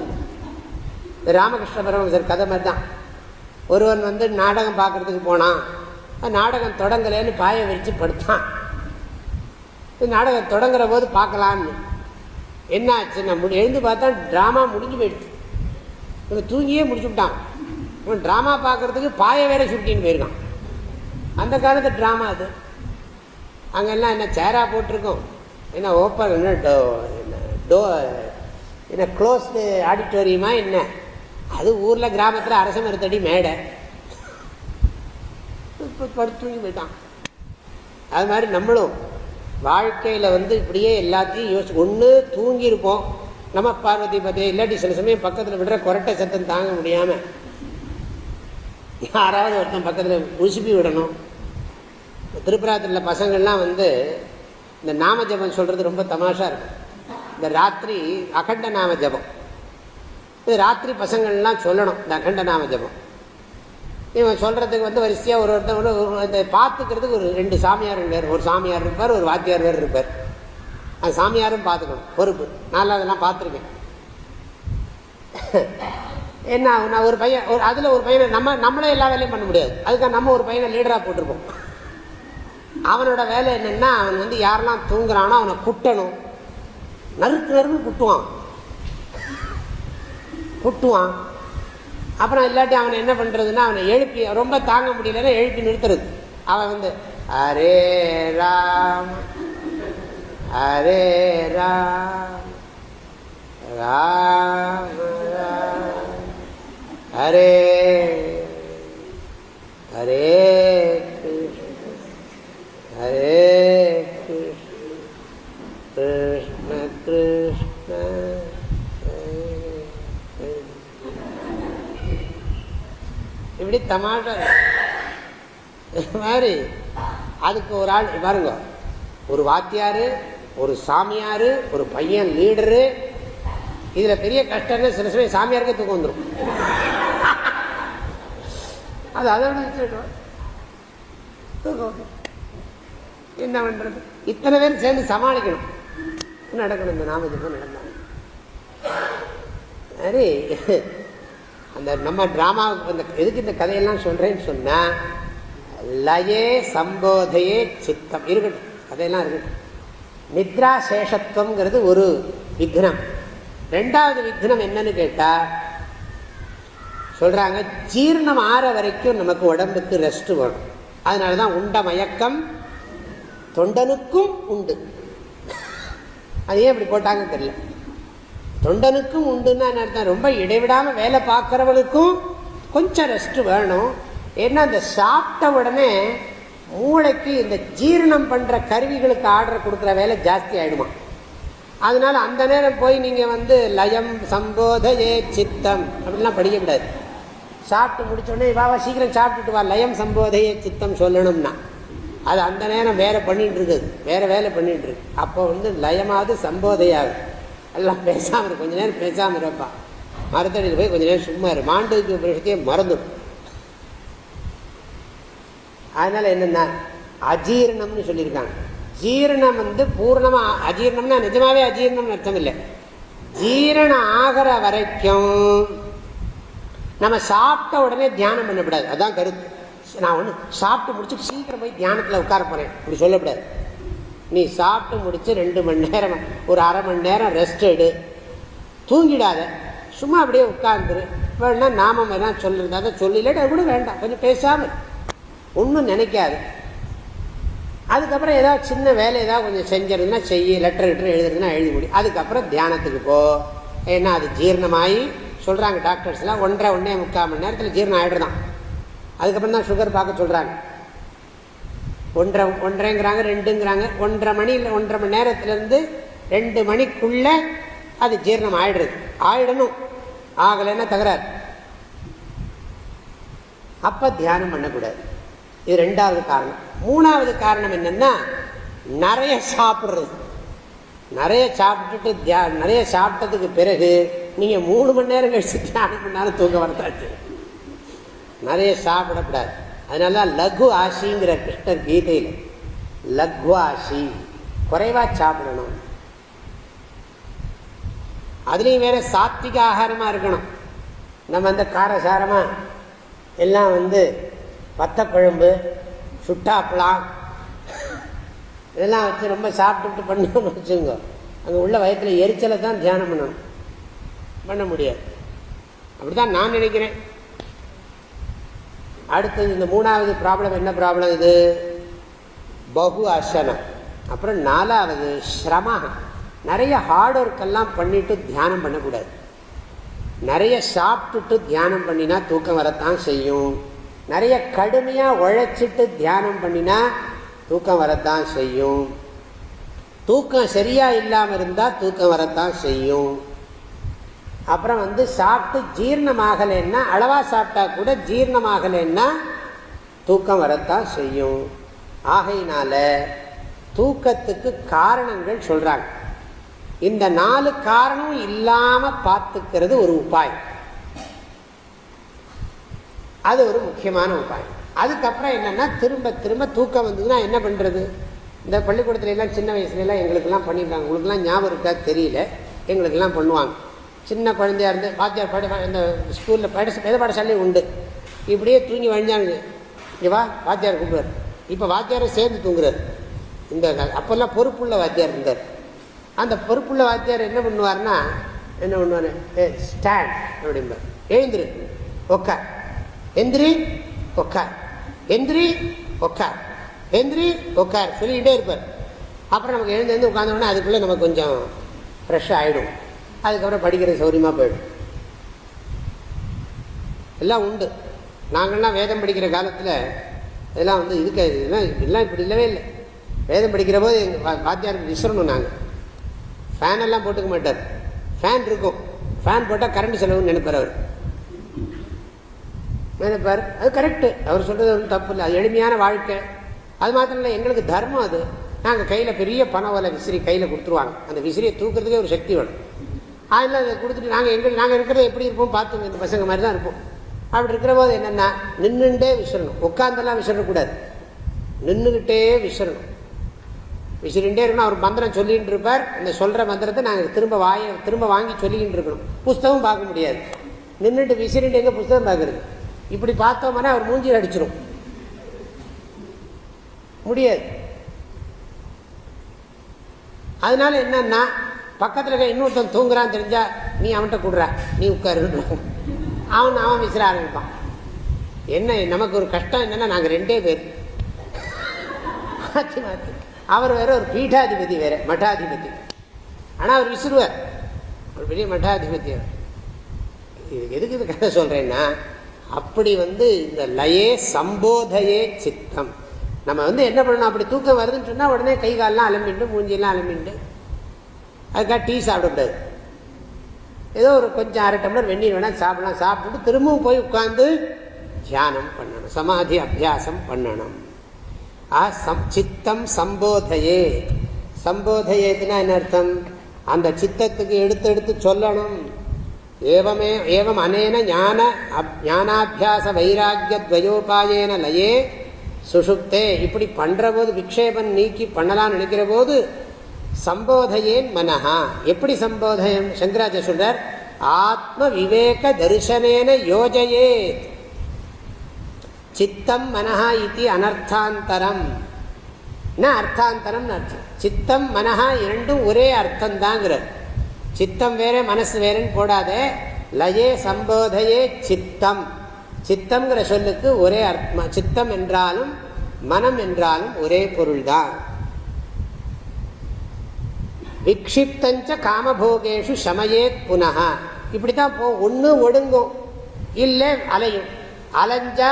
ராமகிருஷ்ண பரமசர் கதை மாதிரி தான் ஒருவன் வந்து நாடகம் பார்க்கறதுக்கு போனான். நாடகம் தொடங்கலேன்னு பாய விரிச்சு படுத்தான். நாடகம் தொடங்குற போது பார்க்கலான்னு. என்ன ஆச்சு நான் எழுந்து பார்த்தா ட்ராமா முடிஞ்சு போயிடுச்சு. இவன் தூங்கியே முடிச்சு விட்டான். இவன் ட்ராமா பார்க்கறதுக்கு பாய வேற சுட்டின்னு போயிருக்கான். அந்த காலத்து ட்ராமா அது. அங்கெல்லாம் என்ன சேரா போட்டிருக்கோம். என்ன ஓப்பன் என்ன டோ டோ என்ன க்ளோஸ்டு ஆடிட்டோரியமா என்ன? அது ஊரில் கிராமத்தில் அரச மருத்தடி மேடை. படுத்து தூங்கி போயிட்டான். அது மாதிரி நம்மளும் வாழ்க்கையில் வந்து இப்படியே எல்லாத்தையும் யோசி ஒன்று தூங்கியிருப்போம். நம்ம பார்வதி பற்றி இல்லாட்டி சில சமயம் பக்கத்தில் விடுற கொரட்டை சத்தம் தாங்க முடியாமல் யாராவது ஒருத்தன் பக்கத்தில் உசுப்பி விடணும். திருப்புராத்திரியில் பசங்கள்லாம் வந்து இந்த நாம ஜபம் சொல்கிறது ரொம்ப தமாஷாக இருக்கும். இந்த ராத்திரி அகண்ட நாம ஜபம். இது ராத்திரி பசங்கள்லாம் சொல்லணும் இந்த அகண்ட நாம ஜபம். இவன் சொல்கிறதுக்கு வந்து வரிசையாக ஒரு ஒருத்தர் இந்த பார்த்துக்கிறதுக்கு ஒரு ரெண்டு சாமியார் வேறு ஒரு சாமியார் இருப்பார் ஒரு வாத்தியார் வேறு இருப்பார். அந்த சாமியாரும் பார்த்துக்கணும் பொறுப்பு. நான் அதெல்லாம் பார்த்துருக்கேன். என்ன நான் ஒரு பையன் ஒரு அதில் ஒரு பையனை நம்ம நம்மளே எல்லா வேலையும் பண்ண முடியாது. அதுக்காக நம்ம ஒரு பையனை லீடராக போட்டிருப்போம். அவனோட வேலை என்னென்னா அவன் வந்து யாரெல்லாம் தூங்குறானோ அவனை குட்டணும். நறுக்கு நறுக்கு குட்டுவான். குட்டுவான். அப்புறம் இல்லாட்டி அவனை என்ன பண்ணுறதுன்னா அவனை எழுப்பி ரொம்ப தாங்க முடியலன்னா எழுப்பி நிறுத்துறது. அவன் வந்து அரே ராம் அரே ராம் ராம் ராம் ஹரே ஹரே ஹரே கிருஷ்ண கிருஷ்ண இப்படி தமாஷா மாதிரி அதுக்கு ஒரு ஆள் பாருங்க. ஒரு வாத்தியாரு ஒரு சாமியார் ஒரு பையன் லீடரு இதில் பெரிய கஷ்டம்னு சில சமயம் சாமியாருக்கே தூக்கம் வந்துடும் அது அதோட தூக்கம் என்ன பண்ணுறது இத்தனை பேர் சேர்ந்து சமாளிக்கணும். நடக்கணும் இந்த நாமஜபம் நடந்தாங்க சரி. அந்த நம்ம டிராமா அந்த எதுக்கு இந்த கதையெல்லாம் சொல்கிறேன்னு சொன்னால் லயே சம்போதையே சித்தம். இருக்கட்டும் கதையெல்லாம் இருக்கட்டும். நித்ரா சேஷத்துவங்கிறது ஒரு விக்னம். ரெண்டாவது விக்னம் என்னன்னு கேட்டால் சொல்றாங்க ஜீர்ணம் ஆற வரைக்கும் நமக்கு உடம்புக்கு ரெஸ்ட் வேணும். அதனாலதான் உண்ட மயக்கம் தொண்டனுக்கும் உண்டு. அது ஏன் இப்படி போட்டாங்கன்னு தெரியல. தொண்டனுக்கும் உண்டுன்னா அர்த்தம்? ரொம்ப இடைவிடாம வேலை பார்க்கறவளுக்கும் கொஞ்சம் ரெஸ்ட் வேணும். ஏன்னா அந்த சாப்பிட்ட உடனே மூளைக்கு இந்த ஜீரணம் பண்ற கருவிகளுக்கு ஆர்டர் கொடுக்குற வேலை ஜாஸ்தி ஆயிடுமா? அதனால அந்த நேரம் போய் நீங்க வந்து லயம் சம்போதையே சித்தம் அப்படின்லாம் படிக்கக்கூடாது. சாப்பிட்டு முடிச்சோடனே பாபா சீக்கிரம் சாப்பிட்டுட்டு வா. லயம் சம்போதைய சித்தம் சொல்லணும்னா. அது அந்த நேரம் வேற பண்ணிட்டு இருக்குது வேற வேலை பண்ணிட்டு இருக்கு அப்போ வந்து லயமாவது சம்போதையாகுது எல்லாம் பேசாமல் இரு. கொஞ்ச நேரம் பேசாமல் இருப்பா. மரத்தடியில் போய் கொஞ்ச நேரம் சும்மா இரு. மாண்டதுக்கு உபரிஷத்தையே மறந்துடும். அதனால என்னன்னா அஜீரணம்னு சொல்லியிருக்காங்க. ஜீரணம் வந்து பூர்ணமா அஜீரணம்னா நிஜமாவே அஜீரணம்னு அர்த்தம் இல்லை. ஜீரணம் ஆகிற வரைக்கும் நம்ம சாப்பிட்ட உடனே தியானம் பண்ணக்கூடாது. அதான் கருத்து. நான் ஒன்று சாப்பிட்டு முடிச்சு சீக்கிரம் போய் தியானத்தில் உட்கார போகிறேன் இப்படி சொல்லக்கூடாது. நீ சாப்பிட்டு முடிச்சு ரெண்டு மணி நேரம் ஒரு அரை மணி நேரம் ரெஸ்ட் எடு. தூங்கிடாத. சும்மா அப்படியே உட்காந்துரு வேணா நாமம் வேணா சொல்லியிருந்தா அதை கூட வேண்டாம். கொஞ்சம் பேசாமல் ஒன்றும் நினைக்காது. அதுக்கப்புறம் ஏதாவது சின்ன வேலை ஏதாவது கொஞ்சம் செஞ்சிருந்தா செய்ய. லெட்டர் லெட்டர் எழுதுறதுன்னா எழுதி முடியும் அதுக்கப்புறம் தியானத்துக்கு போ. ஏன்னா அது ஜீரணமாகி சொல்கிறாங்க டாக்டர்ஸ்லாம் ஒன்றரை ஒன்றே முக்கால் மணி நேரத்தில் ஜீரணம் ஆகிடுதான் அதுக்கப்புறம் தான் சுகர் பார்க்க சொல்கிறாங்க ஒன்றரை ஒன்றரைங்கிறாங்க ரெண்டுங்கிறாங்க. ஒன்றரை மணியில் ஒன்றரை மணி நேரத்துலேருந்து ரெண்டு மணிக்குள்ளே அது ஜீரணம் ஆயிடுறது. ஆயிடணும். ஆகலைன்னா தகராறு. அப்போ தியானம் பண்ணக்கூடாது. இது ரெண்டாவது காரணம். மூணாவது காரணம் என்னென்னா நிறைய சாப்பிட்றது. நிறைய சாப்பிட்டுட்டு தியா நிறைய சாப்பிட்டதுக்கு பிறகு நீங்க மூணு மணி நேரம் கழிச்சு தியானம் பண்ணாலும் தூங்க வரதாச்சு நிறைய சாப்பிடக்கூடாது. அதனால லகு ஆசிங்கிற கிருஷ்ணர் கீதையில் லகு ஆசி குறைவா சாப்பிடணும். அதுலேயும் வேற சாத்விக ஆகாரமா இருக்கணும். நம்ம அந்த காரசாரமா எல்லாம் வந்து வத்த குழம்பு சுட்டாப்பலாம் இதெல்லாம் வச்சு ரொம்ப சாப்பிட்டுட்டு பண்ணணும்னு வச்சுங்க அங்கே உள்ள வயத்தில் எரிச்சலை தான் தியானம் பண்ணணும். பண்ண முடியாது. அப்படிதான் நான் நினைக்கிறேன். அடுத்தது இந்த மூணாவது ப்ராப்ளம் என்ன ப்ராப்ளம் இது? பகு அசனம் அப்புறம் நாலாவது சிரமம் நிறைய ஹார்ட் ஒர்க் எல்லாம் பண்ணிட்டு தியானம் பண்ணக்கூடாது. நிறைய சாப்பிட்டுட்டு தியானம் பண்ணினா தூக்கம் வரத்தான் செய்யும். நிறைய கடுமையாக உழைச்சிட்டு தியானம் பண்ணினா தூக்கம் வரத்தான் செய்யும். தூக்கம் சரியா இல்லாமல் இருந்தால் தூக்கம் வரத்தான் செய்யும். அப்புறம் வந்து சாப்பிட்டு ஜீர்ணமாகலைன்னா அளவா சாப்பிட்டா கூட ஜீர்ணமாகலைன்னா தூக்கம் வரத்தான் செய்யும். ஆகையினால தூக்கத்துக்கு காரணங்கள் சொல்றாங்க. இந்த நாலு காரணம் இல்லாம பார்த்துக்கிறது ஒரு உபாயம். அது ஒரு முக்கியமான உபாயம். அதுக்கப்புறம் என்னன்னா திரும்ப திரும்ப தூக்கம் வந்ததுன்னா என்ன பண்ணுறது இந்த பள்ளிக்கூடத்துல எல்லாம் சின்ன வயசுலலாம் எங்களுக்கெல்லாம் பண்ணியிருக்காங்க. உங்களுக்குலாம் ஞாபகம் இருக்கா? தெரியல. எங்களுக்கெல்லாம் பண்ணுவாங்க. சின்ன குழந்தையா இருந்து வாத்தியார் படி இந்த ஸ்கூலில் படி எதை பாடசாலையும் உண்டு. இப்படியே தூங்கி வழிஞ்சாங்க. இங்கே வா வாத்தியார் கூப்பிடுவார் இப்போ வாத்தியாரை சேர்ந்து தூங்குறாரு. இந்த அப்போல்லாம் பொறுப்புள்ள வாத்தியார் இருந்தார். அந்த பொறுப்புள்ள வாத்தியார் என்ன பண்ணுவார்னா என்ன பண்ணுவார்? ஏ ஸ்டாண்ட் அப்படிம்பார். எழுந்துரு. உக்கார். எந்திரி உக்கார். எந்திரி உக்கார். எந்திரி உக்கார். சொல்லிக்கிட்டே இருப்பார். அப்புறம் நமக்கு எழுந்து எழுந்து உட்காந்தோடனே அதுக்குள்ளே நமக்கு கொஞ்சம் ஃப்ரெஷ் ஆகிடும் அதுக்கப்புறம் படிக்கிறது சௌரியமாக போயிடும். எல்லாம் உண்டு. நாங்கள்லாம் வேதம் படிக்கிற காலத்தில் இதெல்லாம் வந்து இதுக்கு இதெல்லாம் இதெல்லாம் இப்படி இல்லவே இல்லை. வேதம் படிக்கிற போது எங்கள் வாத்தியாருக்கு விசிறணும் நாங்கள் ஃபேன் எல்லாம் போட்டுக்க மாட்டார். ஃபேன் இருக்கும். ஃபேன் போட்டால் கரண்ட் செலவுன்னு நினைப்பார் அவர். நினைப்பார் அது கரெக்டு அவர் சொல்றது ஒன்றும் தப்பு இல்லை அது எளிமையான வாழ்க்கை. அது மாத்திரம் இல்லை எங்களுக்கு தர்மம் அது. நாங்கள் கையில் பெரிய பண ஓலை விசிறி கையில் கொடுத்துருவாங்க. அந்த விசிறியை தூக்குறதுக்கே ஒரு சக்தி வேணும். அதில் அதை கொடுத்துட்டு நாங்கள் எங்கள் நாங்கள் இருக்கிறத எப்படி இருப்போம்? பார்த்துங்க. இந்த பசங்க மாதிரி தான் இருப்போம். அப்படி இருக்கிற போது என்னென்னா நின்றுண்டே விசிறணும். உட்காந்தெல்லாம் விசிறக்கூடாது. நின்றுக்கிட்டே விசிறணும். விசிறிண்டே இருக்கணும். அவர் மந்திரம் சொல்லிகிட்டு இருப்பார். இந்த சொல்கிற மந்திரத்தை நாங்கள் திரும்ப வாய திரும்ப வாங்கி சொல்லிக்கிட்டு இருக்கணும். புஸ்தகம் பார்க்க முடியாது. நின்றுட்டு விசிறிண்டு எங்கே புஸ்தகம் பார்க்குறது? இப்படி பார்த்தோம்னா அவர் மூஞ்சியில் அடிச்சிடும் முடியாது. அதனால என்னன்னா பக்கத்தில் இருக்க இன்னொருத்தன் தூங்குறான்னு தெரிஞ்சா நீ அவன்கிட்ட கொடுற நீ உட்காருன்னு. அவன் அவன் விசிற ஆரம்பிப்பான். என்ன நமக்கு ஒரு கஷ்டம் என்னன்னா நாங்கள் ரெண்டே பேர். மாற்றி மாற்றி அவர் வேற ஒரு பீட்டாதிபதி வேற மட்டாதிபதி. ஆனால் அவர் விசிறுவார். ஒரு பெரிய மட்டாதிபதி அவர். இதுக்கு எதுக்கு இது கதை சொல்றேன்னா அப்படி வந்து இந்த லயே சம்போதையே சித்தம். நம்ம வந்து என்ன பண்ணணும்? அப்படி தூக்கம் வருதுன்னு சொன்னால் உடனே கை காலெலாம் அலம்பிண்டு மூஞ்சியெல்லாம் அலம்பிண்டு. அதுக்காக டீ சாப்பிடக்கூடாது. ஏதோ ஒரு கொஞ்சம் அரை டம்ளர் வெந்நீர் வேணால் சாப்பிடலாம். சாப்பிட்டுட்டு திரும்பவும் போய் உட்காந்து தியானம் பண்ணணும். சமாதி அபியாசம் பண்ணணும். ஆ சம் சித்தம் சம்போதையே. சம்போதையேதுன்னா என்ன அர்த்தம்? அந்த சித்தத்துக்கு எடுத்து எடுத்து சொல்லணும். ஏவமே ஏவம் அனேன ஞான ஞானாபியாச வைராக்கியத்வயோபாயேன லயே சுஷுப்தே இப்படி பண்ற போது விக்ஷேபன் நீக்கி பண்ணலாம்னு நினைக்கிற போது சம்போதையேன் மனஹா. எப்படி சம்போதயம்? சங்கராஜ சொல்றார் ஆத்ம விவேக தரிசனேன யோஜையே சித்தம் மனஹா இது அனர்த்தாந்தரம். அர்த்தாந்தரம் அர்த்தம்? சித்தம் மனஹா இரண்டும் ஒரே அர்த்தம் தாங்கிறது சித்தம் வேற மனசு வேறுன்னு போடாதே. லயே சம்போதையே சித்தம். சித்தம்ங்கிற சொல்லுக்கு ஒரே அர்த்தமா சித்தம் என்றாலும் மனம் என்றாலும் ஒரே பொருள்தான். விக்ஷிப்தஞ்ச காமபோகேஷு சமயே புனகா இப்படித்தான் போ ஒன்று ஒடுங்கும். இல்லை அலையும். அலைஞ்சா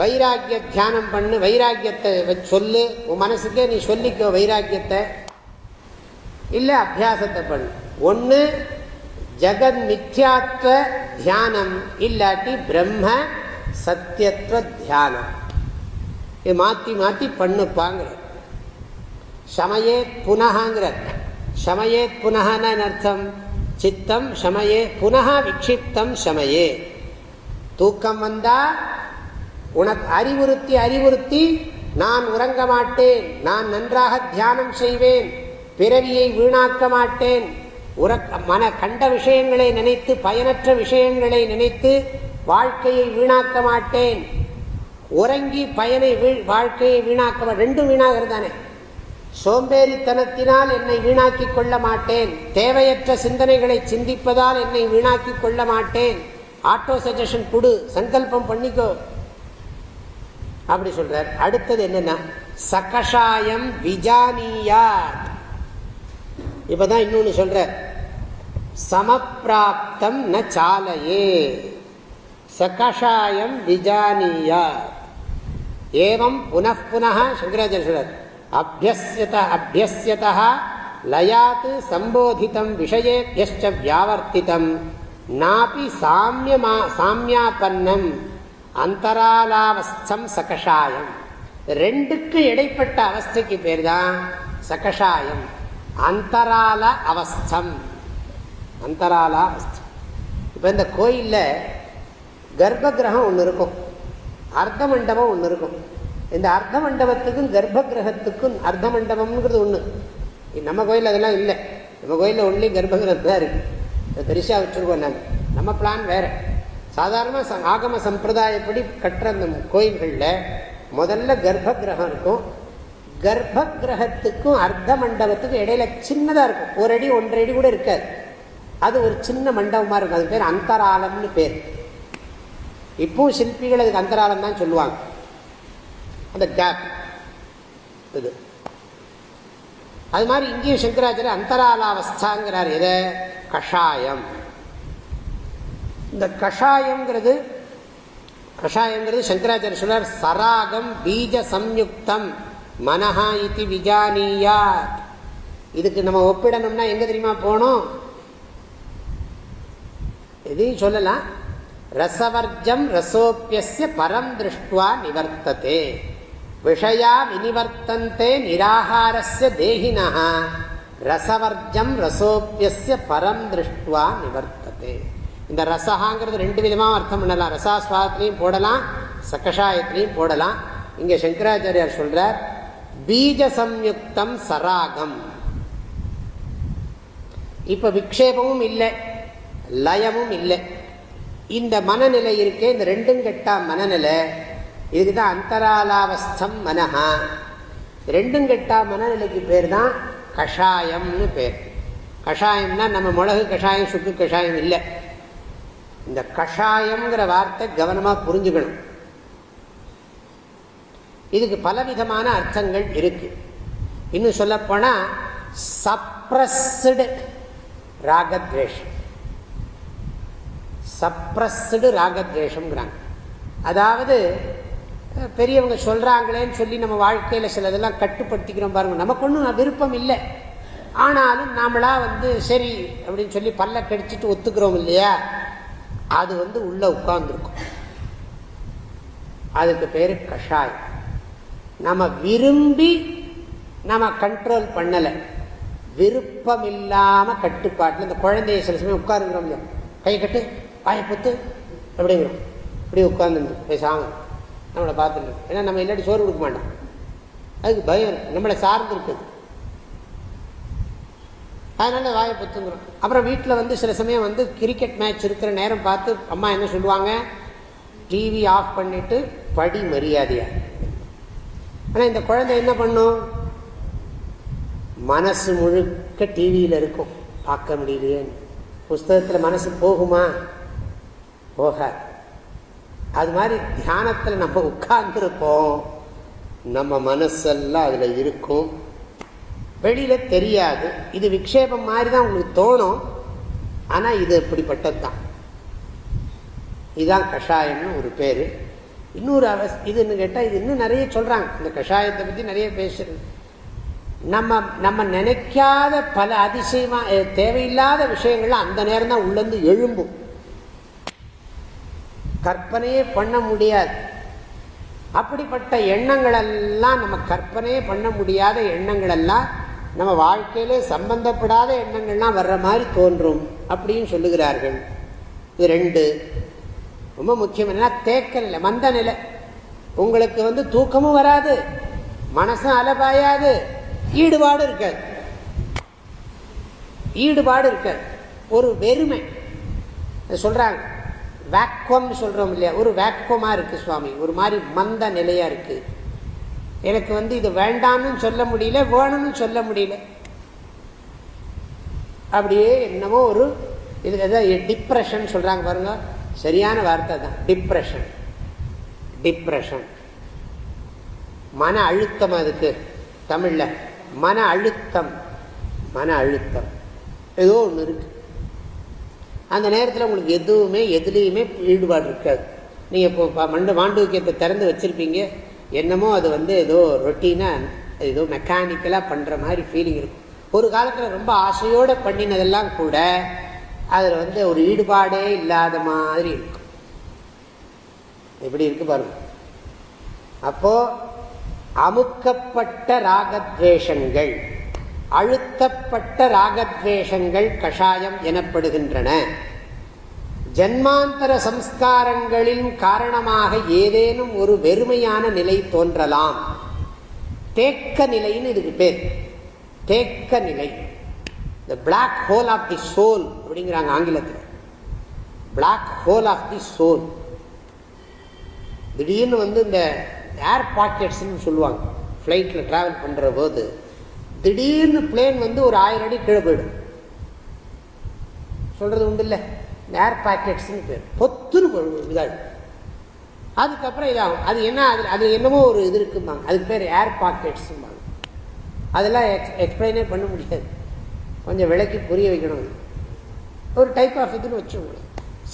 வைராக்கிய தியானம் பண்ணு வைராக்கியத்தை சொல்லு. உன் மனசுக்கே நீ சொல்லிக்கோ வைராக்கியத்தை. இல்லை அபியாசத்தை பண்ணு. ஒன்று ஜெகத் மித்யாத்வ தியானம் இல்லாட்டி பிரம்ம சத்தியத்துவ தியானம். இது மாற்றி மாற்றி பண்ணுப்பாங்கிற. சமயே புனகாங்கிற சமையே புனகான அர்த்தம்? சித்தம் சமயே புனக விக்ஷிப்தம் சமயே. தூக்கம் வந்தா உனக்கு அறிவுறுத்தி அறிவுறுத்தி நான் உறங்க மாட்டேன். நான் நன்றாக தியானம் செய்வேன். பிறவியை வீணாக்க மாட்டேன். மன கண்ட விஷயங்களை நினைத்து பயனற்ற விஷயங்களை நினைத்து வாழ்க்கையை வீணாக்க மாட்டேன். உறங்கி பயனை வாழ்க்கையை வீணாக்க ரெண்டும் வீணாகிறது தானே சோம்பேறித்தனத்தினால் என்னை வீணாக்கி கொள்ள மாட்டேன். தேவையற்ற சிந்தனைகளை சிந்திப்பதால் என்னை வீணாக்கி கொள்ள மாட்டேன். ஆட்டோ சஜஷன் கொடு சங்கல்பம் பண்ணிக்கோ. அப்படி சொல்றார். அடுத்தது என்னன்னா சகஷாயம் விஜானியா இப்பதான் இன்னொன்னு சொல்ற சமப்பிராப்தம் ந சாலையே. சகஷாயம் விஜானியா ஏவம் புனப்புன சங்கராச்சாரிய சொல்றார். அபியசியத அபியசியத லயாத் சம்போதிதம் விஷயேபியச்ச வியாவர்த்திதம். நாபி சாமியமா சாமியாபன்னம் அந்தராலாவஸ்தம் சகஷாயம். ரெண்டுக்கு இடைப்பட்ட அவஸ்தைக்கு பேர் தான் சகஷாயம். அந்தரால அவஸ்தம். அந்தராலா அஸ்தி. இப்போ இந்த கோயிலில் கர்ப்ப கிரகம் ஒன்று இருக்கும். அர்த்த மண்டபம் ஒன்று இருக்கும். இந்த அர்த்த மண்டபத்துக்கும் கர்ப்ப கிரகத்துக்கும் அர்த்த மண்டபம்ங்கிறது ஒன்று நம்ம கோயில் அதெல்லாம் இல்லை. நம்ம கோயிலில் ஒன்லி கர்ப்பகிரகம் தான் இருக்குது பெருசாக வச்சுருக்கோம் நாங்கள் நம்ம பிளான் வேறு. சாதாரணமாக ஆகம சம்பிரதாயப்படி கட்டுற அந்த கோயில்களில் முதல்ல கர்ப்ப கிரகம் இருக்கும். கர்ப்ப கிரகத்துக்கும் அர்த்த மண்டபத்துக்கும் இடையில சின்னதாக இருக்கும். ஒரு அடி ஒன்றரை அடி கூட இருக்காது. அது ஒரு சின்ன மண்டபமாக இருக்கும். அது பேர் அந்தராலம்னு பேர். இப்பவும் சிற்பிகள் அதுக்கு அந்தராலம் தான் சொல்லுவாங்க. அந்த கேப் இது. அது மாதிரி இங்கேயும் சங்கராச்சாரிய அந்தராலாவஸ்தாங்கிறார் எதை? கஷாயம். இந்த கஷாயங்கிறது கஷாயங்கிறது சங்கராச்சாரிய சொல்றார் சராகம் பீஜ சம்யுக்தம் மனஹா இது விஜானியா இதுக்கு நம்ம ஒப்பிடணும்னா எங்க தெரியுமா போனோம்? இதையும் சொல்லலாம் ரசவர்ஜம் ரசோப்பிய பரம் திருஷ்டுவா நிவர்த்ததே. விஷயா வினிவர்த்தந்தே நிராகாரஸ்ய தேகினா ரசவர்ஜம் ரசோப்பிய பரம் திருஷ்டுவா நிவர்த்ததே. இந்த ரசகாங்கிறது ரெண்டு விதமாக அர்த்தம் பண்ணலாம். ரசாஸ்வாதத்திலையும் போடலாம் சகஷாயத்திலையும் போடலாம். இங்கே சங்கராச்சாரியார் சொல்றார் பீஜ சம்யுக்தம் சராகம். இப்போ விக்ஷேபமும் இல்லை. லயமும் இல்லை. இந்த மனநிலை இருக்கே இந்த ரெண்டும் கெட்டா மனநிலை இதுக்குதான் அந்தராலாவஸ்தம் மனஹா. ரெண்டும் கெட்டா மனநிலைக்கு பேர் தான் கஷாயம்னு பேர். கஷாயம்னா நம்ம மிளகு கஷாயம் சுக்கு கஷாயம் இல்லை. இந்த கஷாயம்ங்கிற வார்த்தை கவனமாக புரிஞ்சுக்கணும். இதுக்கு பலவிதமான அர்த்தங்கள் இருக்கு. இன்னும் சொல்லப்போனால் சப்ரஸ்டு ராகத்வேஷம். சப்ரஸ்டு ராகத்வேஷம்ங்கிறாங்க அதாவது பெரியவங்க சொல்கிறாங்களேன்னு சொல்லி நம்ம வாழ்க்கையில் சிலதெல்லாம் கட்டுப்படுத்திக்கிறோம் பாருங்க. நமக்கு ஒன்றும் விருப்பம் இல்லை. ஆனாலும் நாமளா வந்து சரி அப்படின்னு சொல்லி பல்ல கடிச்சிட்டு ஒத்துக்கிறோம் இல்லையா? அது வந்து உள்ளே உட்கார்ந்துருக்கும். அதுக்கு பேர் கஷாய் நம்ம விரும்பி நம்ம கண்ட்ரோல் பண்ணலை. விருப்பம் இல்லாமல் கட்டுப்பாட்டில் இந்த குழந்தைய சில சமயம் உட்காருங்கிறோம் இல்லையா? கை கட்டு. வாயை புத்து அப்படிங்கிறோம் இப்படி உட்கார்ந்து பேசாமல் நம்மளை பார்த்துட்டு ஏன்னா நம்ம இல்லாட்டி சோறு கொடுக்க மாட்டோம். அதுக்கு பயம் இருக்குது நம்மளை சார்ந்து இருக்குது. அதனால் வாயை புத்துங்கிறோம். அப்புறம் வீட்டில் வந்து சில சமயம் வந்து கிரிக்கெட் மேட்ச் இருக்கிற நேரம் பார்த்து அம்மா என்ன சொல்லுவாங்க? டிவி ஆஃப் பண்ணிவிட்டு படி மரியாதையா. ஆனால் இந்த குழந்தை என்ன பண்ணும்? மனசு முழுக்க டிவியில் இருக்கும். பார்க்க முடியலையே புஸ்தகத்தில் மனசு போகுமா? போக. அது மாதிரி தியானத்தில் நம்ம உட்கார்ந்துருப்போம். நம்ம மனசெல்லாம் அதில் இருக்கும். வெளியில் தெரியாது. இது விக்ஷேபம் மாதிரி தான் உங்களுக்கு தோணும். ஆனால் இது இப்படிப்பட்டது தான் இதுதான் கஷாயம்னு ஒரு பேர். இன்னொரு அவஸ் இதுன்னு கேட்டால் இது இன்னும் நிறைய சொல்கிறாங்க இந்த கஷாயத்தை பற்றி நிறைய பேசுறது. நம்ம நம்ம நினைக்காத பல அதிசயமாக தேவையில்லாத விஷயங்கள்லாம் அந்த நேரம் தான் உள்ளேருந்து எழும்பும். கற்பனையே பண்ண முடியாது. அப்படிப்பட்ட எண்ணங்களெல்லாம் நம்ம கற்பனையே பண்ண முடியாத எண்ணங்களெல்லாம் நம்ம வாழ்க்கையிலே சம்பந்தப்படாத எண்ணங்கள்லாம் வர்ற மாதிரி தோன்றும் அப்படின்னு சொல்லுகிறார்கள். இது ரெண்டு. ரொம்ப முக்கியம் என்னன்னா தேக்க நிலை மந்த நிலை. உங்களுக்கு வந்து தூக்கமும் வராது மனசும் அலபாயாது ஈடுபாடு இருக்காது. ஈடுபாடு இருக்காது. ஒரு வெறுமை. சொல்றாங்க. வேக்வம் சொல்கிறோம் இல்லையா? ஒரு வேக்குவமாக இருக்குது சுவாமி. ஒரு மாதிரி மந்த நிலையாக இருக்குது எனக்கு வந்து இது வேண்டாம்னு சொல்ல முடியல வேணும்னு சொல்ல முடியல. அப்படியே என்னமோ ஒரு இது எதாவது டிப்ரெஷன் சொல்கிறாங்க பாருங்க. சரியான வார்த்தை தான் டிப்ரெஷன் டிப்ரெஷன் மன அழுத்தம் அதுக்கு தமிழில். மன அழுத்தம். மன அழுத்தம். ஏதோ ஒன்று இருக்குது அந்த நேரத்தில் உங்களுக்கு எதுவுமே எதுலேயுமே ஈடுபாடு இருக்காது. நீங்கள் இப்போ மண்ட மாண்டூக்கியத்தை திறந்து வச்சுருப்பீங்க. என்னமோ அது வந்து ஏதோ ரொட்டீனாக ஏதோ மெக்கானிக்கலாக பண்ணுற மாதிரி ஃபீலிங் இருக்கும். ஒரு காலத்தில் ரொம்ப ஆசையோடு பண்ணினதெல்லாம் கூட அதில் வந்து ஒரு ஈடுபாடே இல்லாத மாதிரி இருக்கும். எப்படி இருக்கு பாருங்க. அப்போ அமுக்கப்பட்ட ராகத்வேஷங்கள். அழுத்தப்பட்ட ராகத்வேஷங்கள் கஷாயம் எனப்படுகின்றன. ஜன்மாந்தர சம்ஸ்காரங்களின் காரணமாக ஏதேனும் ஒரு வெறுமையான நிலை தோன்றலாம். தேக்க நிலைன்னு இதுக்கு பேர். தேக்க நிலை. The black hole of the soul அப்படிங்கிறாங்க ஆங்கிலத்தில். Black hole of the soul திடீர்னு வந்து இந்த ஏர் பாக்கெட்ஸ்ன்னு சொல்லுவாங்க. ஃப்ளைட்டில் ட்ராவல் பண்ணுற போது திடீர்னு பிளேன் வந்து ஒரு ஆயிரம் அடி கீழே போயிடும். சொல்கிறது உண்டு இல்லை ஏர் பாக்கெட்ஸ்னு பேர். பொத்துன்னு இதாகும் அதுக்கப்புறம் இதாகும். அது என்ன அது அது என்னமோ ஒரு இது இருக்கும்பாங்க. அதுக்கு பேர் ஏர் பாக்கெட்ஸும்பாங்க அதெல்லாம் எக்ஸ் எக்ஸ்பிளைனே பண்ண முடியாது. கொஞ்சம் விலைக்கு புரிய வைக்கணும். ஒரு டைப் ஆஃப் இதுன்னு வச்சுக்கோங்க.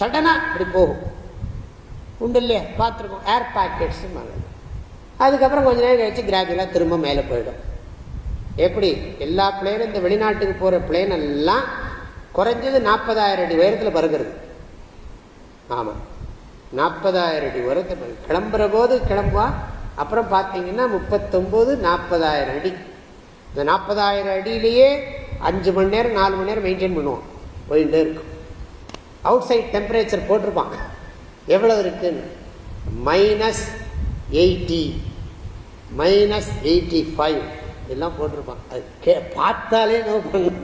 சடனாக அப்படி போகும். உண்டு இல்லையா? பார்த்துருக்கோம். ஏர் பாக்கெட்ஸும்பாங்க அதுக்கப்புறம் கொஞ்ச நேரம் கழிச்சு கிராஜுவலாக திரும்ப மேலே போயிடும். எப்படி? எல்லா பிளேனும் இந்த வெளிநாட்டுக்கு போகிற பிளேன் எல்லாம் குறைஞ்சது நாற்பதாயிரம் அடி உயரத்தில் பறக்கிறது. ஆமாம் நாற்பதாயிரம் அடி உயரத்தில் கிளம்புற போது கிளம்புவா. அப்புறம் பார்த்தீங்கன்னா முப்பத்தொம்போது நாற்பதாயிரம் அடி. இந்த நாற்பதாயிரம் அடியிலேயே அஞ்சு மணி நேரம் நாலு மணி நேரம் மெயின்டைன் பண்ணுவோம் போயிட்டே இருக்கும். அவுட் சைட் டெம்பரேச்சர் போட்டிருப்பாங்க எவ்வளோ இருக்குன்னு? Minus eighty minus eighty five எல்லாம் போட்டிருப்பான். அது கே பார்த்தாலே நோ பண்ணும்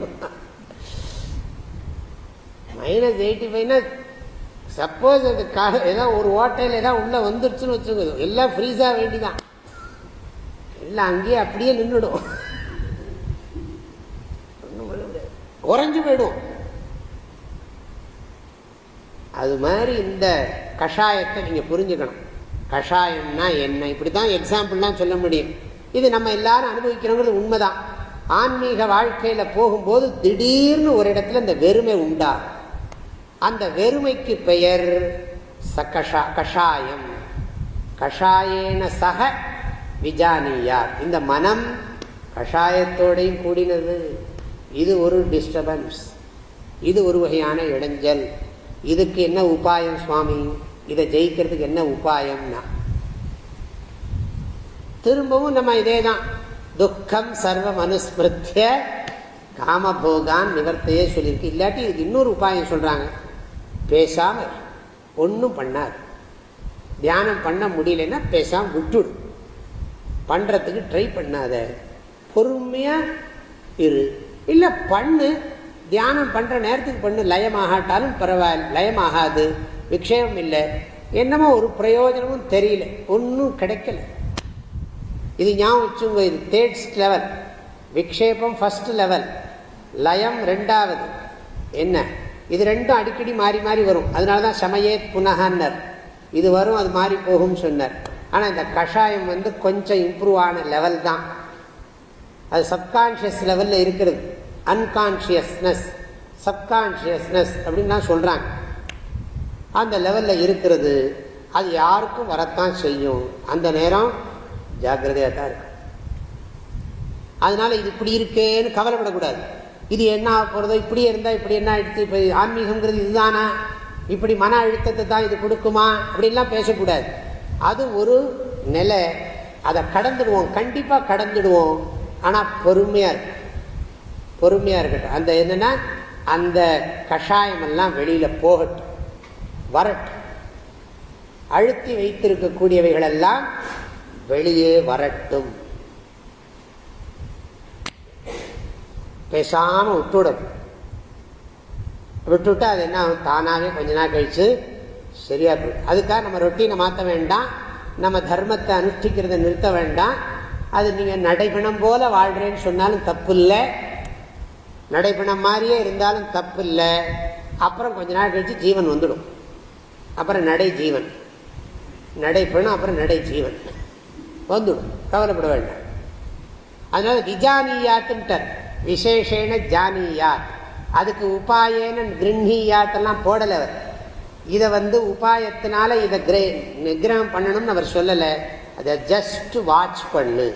மைனஸ் எயிட்டி ஃபைவ்னா சப்போஸ் அது கால ஏதாவது ஒரு ஓட்டையில் ஏதாவது உள்ளே வந்துருச்சுன்னு வச்சுக்கோங்க. எல்லாம் ஃப்ரீஸாக வேண்டிதான். எல்லாம் அங்கேயே அப்படியே நின்றுடும் குறைஞ்சு போயிடும். அது மாதிரி இந்த கஷாயத்தை நீங்கள் புரிஞ்சுக்கணும். கஷாயம்னா என்ன? இப்படி தான் எக்ஸாம்பிள்லாம் சொல்ல முடியும். இது நம்ம எல்லாரும் அனுபவிக்கிறோங்கிறது உண்மைதான். ஆன்மீக வாழ்க்கையில் போகும்போது திடீர்னு ஒரு இடத்துல இந்த வெறுமை உண்டா? அந்த வெறுமைக்கு பெயர் சகஷா கஷாயம். கஷாயேன சக விஜானியார் இந்த மனம் கஷாயத்தோடையும் கூடினது. இது ஒரு டிஸ்டர்பன்ஸ் இது ஒரு வகையான இடைஞ்சல். இதுக்கு என்ன உபாயம் சுவாமி? இதை ஜெயிக்கிறதுக்கு என்ன உபாயம்னா? திரும்பவும் நம்ம இதே தான் துக்கம் சர்வம் அனுஸ்மிருத்திய காமபோகான் நிவர்த்தையே சொல்லியிருக்கு. இல்லாட்டி இதுக்கு இன்னொரு உபாயம் சொல்கிறாங்க பேசாம ஒன்றும் பண்ணாது. தியானம் பண்ண முடியலன்னா பேசாமல் விட்டுடு. பண்ணுறதுக்கு ட்ரை பண்ணாத. பொறுமையாக இரு. இல்லை பண்ணு. தியானம் பண்ணுற நேரத்துக்கு பண்ணு. லயமாகாட்டாலும் பரவாயில்ல. லயமாகாது. விக்ஷேபம் இல்லை. என்னமோ ஒரு பிரயோஜனமும் தெரியல. ஒன்றும் கிடைக்கல. இது ஞாபகம் வச்சுங்க இது தேர்ட்ஸ் லெவல் விக்ஷேபம் ஃபர்ஸ்ட் லெவல் லயம் ரெண்டாவது. என்ன? இது ரெண்டும் அடிக்கடி மாறி மாறி வரும். அதனால தான் சமயே புனகன்னர் இது வரும் அது மாறி போகும் சொன்னார். ஆனால் இந்த கஷாயம் வந்து கொஞ்சம் இம்ப்ரூவ் ஆன லெவல் தான். அது சப்கான்ஷியஸ் லெவலில் இருக்கிறது அன்கான்ஷியஸ்னஸ் சப்கான்ஷியஸ்னஸ் அப்படின்னு தான் சொல்கிறாங்க அந்த லெவலில் இருக்கிறது அது யாருக்கும் வரத்தான் செய்யும். அந்த நேரம் ஜாக்கிரதையாக தான் இருக்கும் அதனால இது இப்படி இருக்கேன்னு கவலைப்படக்கூடாது. இது என்ன போகிறதோ இப்படி இருந்தால் இப்படி என்ன ஆகிடுச்சு இப்போ ஆன்மீகங்கிறது இதுதானா? இப்படி மன அழுத்தத்தை தான் இது கொடுக்குமா? அப்படின்லாம் பேசக்கூடாது. அது ஒரு நிலை. அதை கடந்துடுவோம். கண்டிப்பாக கடந்துடுவோம். ஆனால் பொறுமையாக இருக்கும் பொறுமையாக இருக்கட்டும். அந்த என்னென்னா அந்த கஷாயமெல்லாம் வெளியில் போகட்டும். வரட்டும். அழுத்தி வைத்திருக்கக்கூடியவைகளெல்லாம் வெளியே வரட்டும். பேசாம விட்டுடும் விட்டுவிட்டு அது என்ன தானாகவே கொஞ்ச நாள் கழித்து சரியா போயிடும். அதுக்காக நம்ம ரொட்டீனை மாற்ற வேண்டாம். நம்ம தர்மத்தை அனுஷ்டிக்கிறத நிறுத்த வேண்டாம். அது நீங்கள் நடைபெணம் போல வாழ்கிறேன்னு சொன்னாலும் தப்பு இல்லை நடைபெணம் மாதிரியே இருந்தாலும் தப்பு இல்லை அப்புறம் கொஞ்ச நாள் கழித்து ஜீவன் வந்துடும். அப்புறம் நடை ஜீவன். நடைபெணம் அப்புறம் நடை ஜீவன். வந்துடும். கவலைப்பட வேண்டாம். அதனால விஜானியாட்டுன்ட்டார். விசேஷேன ஜானியாத் அதுக்கு உபாயேன கிருஹியாத்தெல்லாம் போடலை அவர். இதை வந்து உபாயத்தினால இதை கிரே நிகிரகம் பண்ணணும்னு அவர் சொல்லலை. அதை ஜஸ்ட் வாட்ச் பண்ணு.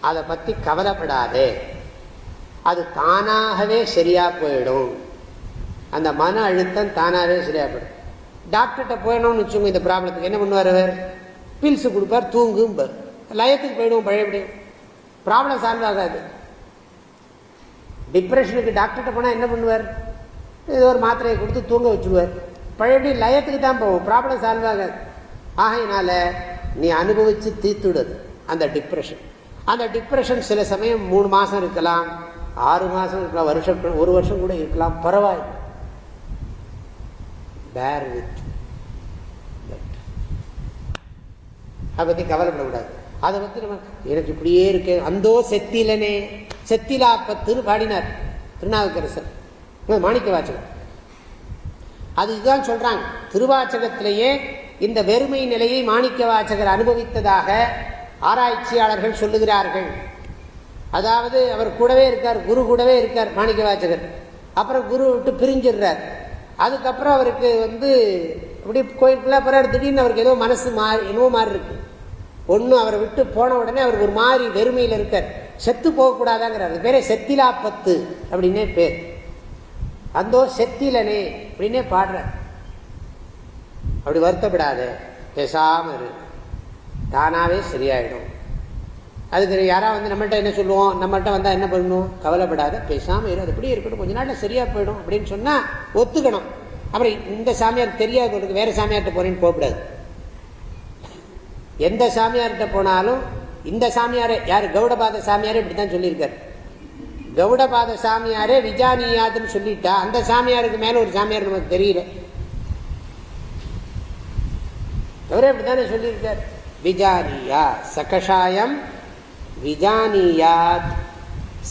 அதை பற்றி கவலைப்படாதே. அது தானாகவே சரியாக போயிடும். அந்த மன அழுத்தம் தானாகவே சரியாக போயிடும் டாக்டர்கிட்ட போயிடணும்னு வச்சுக்கோங்க இந்த ப்ராப்ளத்துக்கு. என்ன பண்ணுவார் அவர்? பில்ஸு கொடுப்பார் தூங்கும்பார் லயத்துக்கு போயிடுவோம் பழையபடி ப்ராப்ளம் சால்வ் ஆகாது. டிப்ரெஷனுக்கு டாக்டர்கிட்ட போனால் என்ன பண்ணுவார்? ஏதோ ஒரு மாத்திரையை கொடுத்து தூங்க வச்சுருவார். பழையபடி லயத்துக்கு தான் போவோம் ப்ராப்ளம் சால்வ் ஆகாது. ஆகையினால நீ அனுபவித்து தீர்த்துடுது அந்த டிப்ரெஷன் அந்த டிப்ரெஷன் சில சமயம் மூணு மாதம் இருக்கலாம் ஆறு மாதம் இருக்கலாம் வருஷம் ஒரு வருஷம் கூட இருக்கலாம். பரவாயில்லை. பேர் வித் அதை பற்றி கவலைப்படக்கூடாது. அதை வந்து நம்ம எனக்கு இப்படியே இருக்கு. அந்தோ செத்திலனே. செத்திலாப்பத்துன்னு பாடினார் திருநாவுக்கரசர். மாணிக்க வாச்சகம் அது இதுதான் சொல்றாங்க. திருவாச்சகத்திலேயே இந்த வெறுமை நிலையை மாணிக்க வாச்சகர் அனுபவித்ததாக ஆராய்ச்சியாளர்கள் சொல்லுகிறார்கள். அதாவது அவர் கூடவே இருக்கார் குரு கூடவே இருக்கார் மாணிக்க வாச்சகர் அப்புறம் குரு விட்டு பிரிஞ்சிடுறார். அதுக்கப்புறம் அவருக்கு வந்து இப்படி கோயிலுக்குள்ள அப்புறம் திடீர்னு அவருக்கு ஏதோ மனசு மாறி என்னவோ மாறி இருக்கு ஒன்று அவரை விட்டு போன உடனே அவருக்கு ஒரு மாதிரி வெறுமையில் இருக்கார். செத்து போகக்கூடாதாங்கிறார். பேரே செத்திலாப்பத்து அப்படின்னே பேர். அந்தோ செத்திலனே அப்படின்னே பாடுற அப்படி வருத்தப்படாத பேசாம இரு. தானாவே சரியாயிடும். அதுக்கு யாராவது வந்து நம்மகிட்ட என்ன சொல்லுவோம்? நம்மகிட்ட வந்தால் என்ன பண்ணணும்? கவலைப்படாத பேசாமல் இரு. அது இப்படி இருக்கட்டும். கொஞ்ச நாளில் சரியாக போயிடும் அப்படின்னு சொன்னால் ஒத்துக்கணும். அப்புறம் இந்த சாமியார் தெரியாது வேறு சாமியார்கிட்ட போகிறேன்னு போகக்கூடாது. எந்த சாமியார்கிட்ட போனாலும் இந்த சாமியாரே யார்? கௌடபாத சாமியாரே இப்படி தான் சொல்லியிருக்காரு. கௌடபாத சாமியாரே விஜானியாதுன்னு சொல்லிட்டா அந்த சாமியாருக்கு மேல ஒரு சாமியார் நமக்கு தெரியல. அவரே இப்படித்தானே சொல்லியிருக்கார். விஜானியா சகஷாயம் விஜானியாத்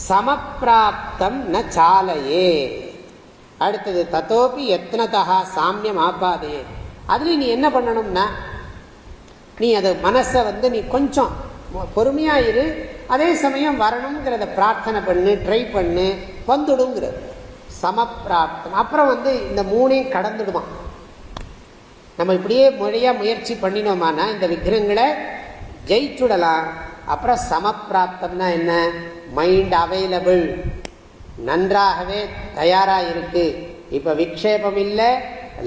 சமப்பிராப்தம் ந சாலையே. அடுத்தது தத்தோப்பி எத்தனதா சாமியம் ஆப்பாதையே அதுலேயும் நீ என்ன பண்ணணும்னா நீ அதை மனசை வந்து நீ கொஞ்சம் பொறுமையாக இரு. அதே சமயம் வரணுங்கிறத பிரார்த்தனை பண்ணு ட்ரை பண்ணு வந்துடுங்கிறது. சமப்பிராப்தம் அப்புறம் வந்து இந்த மூணையும் கடந்துடுமா நம்ம இப்படியே மொழியாக முயற்சி பண்ணினோமானா இந்த விக்கிரங்களை ஜெயிச்சுடலாம். அப்புறம் சமப்பிராப்தம்னா என்ன? மைண்ட் அவைலபிள் நன்றாகவே தயாராக இருக்கு இப்போ விக்ஷேபம் இல்லை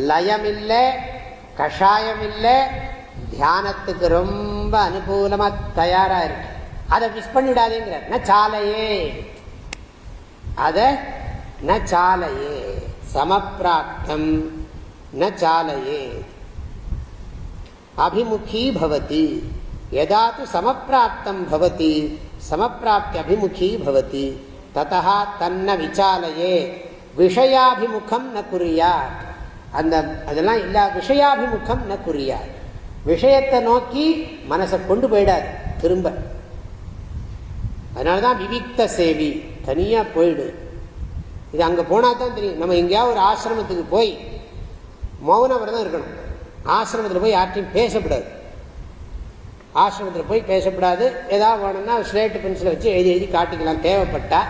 லயம் இல்லை கஷாயம் இல்லை தியானத்துக்கு ரொம்ப அனுகூலமாக தயாராக இருக்கு. அதை மிஸ் பண்ணிவிடாதேங்கிறார் ந சாலையே. அதை? ந சாலையே. சமப்பிராப்தம் ந சாலையே. அபிமுகி பவதி. எதா து சமப்பிராப்தம் பவதி. சமப்பிராப்தி அபிமுகி பவதி. ததா தன்ன விசாலையே. விஷயாபிமுகம் ந குறியார் அந்த அதெல்லாம் இல்லா. விஷயாபிமுகம் ந குறியார் விஷயத்தை நோக்கி மனசை கொண்டு போயிடாது திரும்ப. அதனாலதான் விவிக்த சேவி தனியா போயிடு. இது அங்க போனா தான் தெரியும். நம்ம எங்கேயாவது ஒரு ஆசிரமத்துக்கு போய் மௌன தான் இருக்கணும். ஆசிரமத்தில் போய் யார்ட்டையும் பேசக்கூடாது ஆசிரமத்தில் போய் பேசக்கூடாது ஏதாவது வேணும்னா ஸ்லேட்டு பென்சிலை வச்சு எழுதி எழுதி காட்டிக்கலாம். தேவைப்பட்டா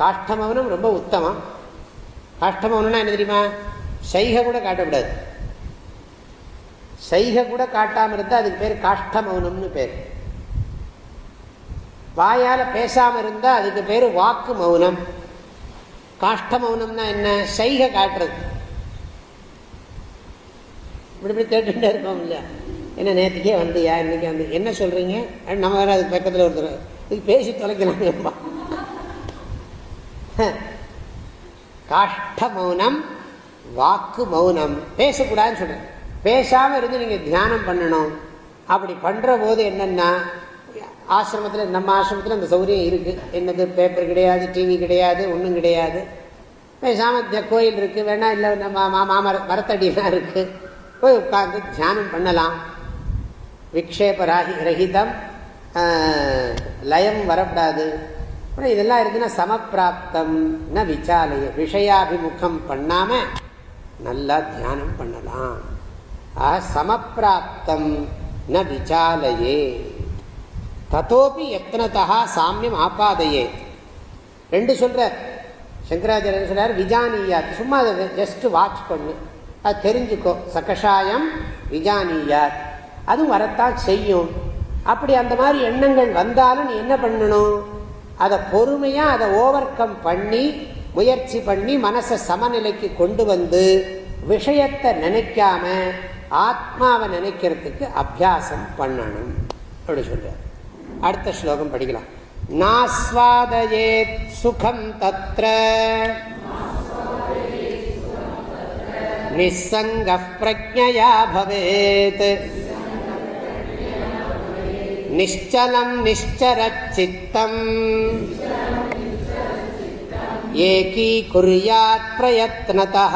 காஷ்டமவனும் ரொம்ப உத்தமம். காஷ்டமவனம்னா என்ன தெரியுமா? சைகை கூட காட்டக்கூடாது சைகை கூட காட்டாமல் இருந்தால் அதுக்கு பேர் காஷ்ட மௌனம்னு பேர். வாயால் பேசாமல் இருந்தால் அதுக்கு பேர் வாக்கு மௌனம் காஷ்ட மௌனம்னா என்ன? சைகை காட்டுறது. இப்படி இப்படி கேட்டுகிட்டே இருக்கோம் இல்லையா? என்ன நேற்றுக்கே வந்தியா? இன்னைக்கு வந்து என்ன சொல்கிறீங்க நம்ம வேறு அதுக்கு பக்கத்தில் ஒருத்தர் இதுக்கு பேசி தொலைக்கலாம்ப்பா. காஷ்ட மௌனம் வாக்கு மௌனம் பேசக்கூடாதுன்னு சொல்கிறேன் பேசாமல் இருந்து நீங்கள் தியானம் பண்ணணும். அப்படி பண்ணுற போது என்னென்னா ஆசிரமத்தில் நம்ம ஆசிரமத்தில் அந்த சௌகரியம் இருக்குது என்னது பேப்பர் கிடையாது டிவி கிடையாது ஒன்றும் கிடையாது. பேசாமல் கோயில் இருக்குது வேணா இல்லை நம்ம மாமர மரத்தடியெலாம் இருக்குது போய் உட்காந்து தியானம் பண்ணலாம். விக்ஷேப ராகி ரஹிதம் லயம் வரக்கூடாது அப்புறம் இதெல்லாம் இருக்குன்னா சமப்பிராப்தம் ந விசாலைய விஷயாபிமுகம் பண்ணாமல் நல்லா தியானம் பண்ணலாம். சமப்பிராப்தம் ந விசாலையே. தத்தோப்பி எத்தனத்தா சாமியம் ஆப்பாதையே ரெண்டு சொல்கிறார் சங்கராச்சாரியன் சொல்கிறார் விஜானியாத் சும்மா அதை ஜஸ்ட் வாட்ச் பண்ணு. அது தெரிஞ்சுக்கோ. சகஷாயம் விஜானியாத். அதுவும் வரத்தான் செய்யும். அப்படி அந்த மாதிரி எண்ணங்கள் வந்தாலும் நீ என்ன பண்ணணும்? அதை பொறுமையாக அதை ஓவர் கம் பண்ணி முயற்சி பண்ணி மனசை சமநிலைக்கு கொண்டு வந்து விஷயத்தை நினைக்காம ஆத்மாவை நினைக்கிறதுக்கு அபியாசம் பண்ணணும் அப்படி சொல்ற அடுத்த ஸ்லோகம் படிக்கலாம் நாஸ்வாதயேத் சுகம் தத்ர निस्सङ्गः प्रज्ञया भवेत् निश्चलं निश्चरच्चित्तम् एकीकुर्यात् प्रयत्नतः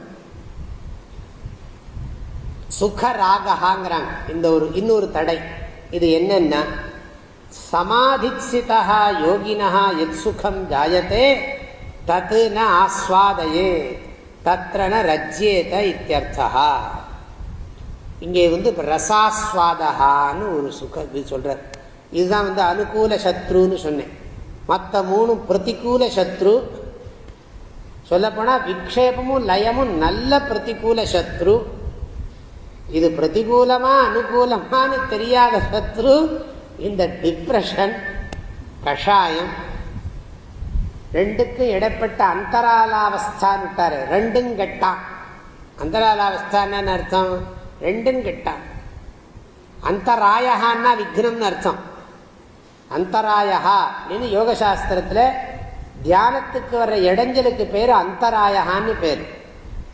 சுகராகாங்கிறாங்க இந்த ஒரு இன்னொரு தடை. இது என்னன்னா சமாதிசிதா யோகினா எத் சுகம் ஜாயத்தே தத்து ந ஆஸ்வாதையே தத்ரன ரஜ்யேத இத்தியர்த்தா இங்கே வந்து ரசாஸ்வாதகான்னு ஒரு சுக இது சொல்கிறார் இதுதான் வந்து அனுகூல சத்ருன்னு சொன்னேன். மற்ற மூணு பிரதிகூல சத்ரு. சொல்லப்போனால் விக்ஷேபமும் லயமும் நல்ல பிரதிகூல சத்ரு. இது பிரதிகூலமா அனுகூலமானு தெரியாத சத்ரு இந்த டிப்ரெஷன் கஷாயம் ரெண்டுக்கும் இடப்பட்ட அந்தராலாவஸ்தான்னு விட்டாரு. ரெண்டும் கெட்டான் அந்தராலாவஸ்தான்னு அர்த்தம்? ரெண்டும் கெட்டான் அந்தராயகான்னா விக்னம்னு அர்த்தம். அந்தராயா அப்படின்னு யோகசாஸ்திரத்தில் தியானத்துக்கு வர்ற இடைஞ்சலுக்கு பேர் அந்தராயகான்னு பேர்.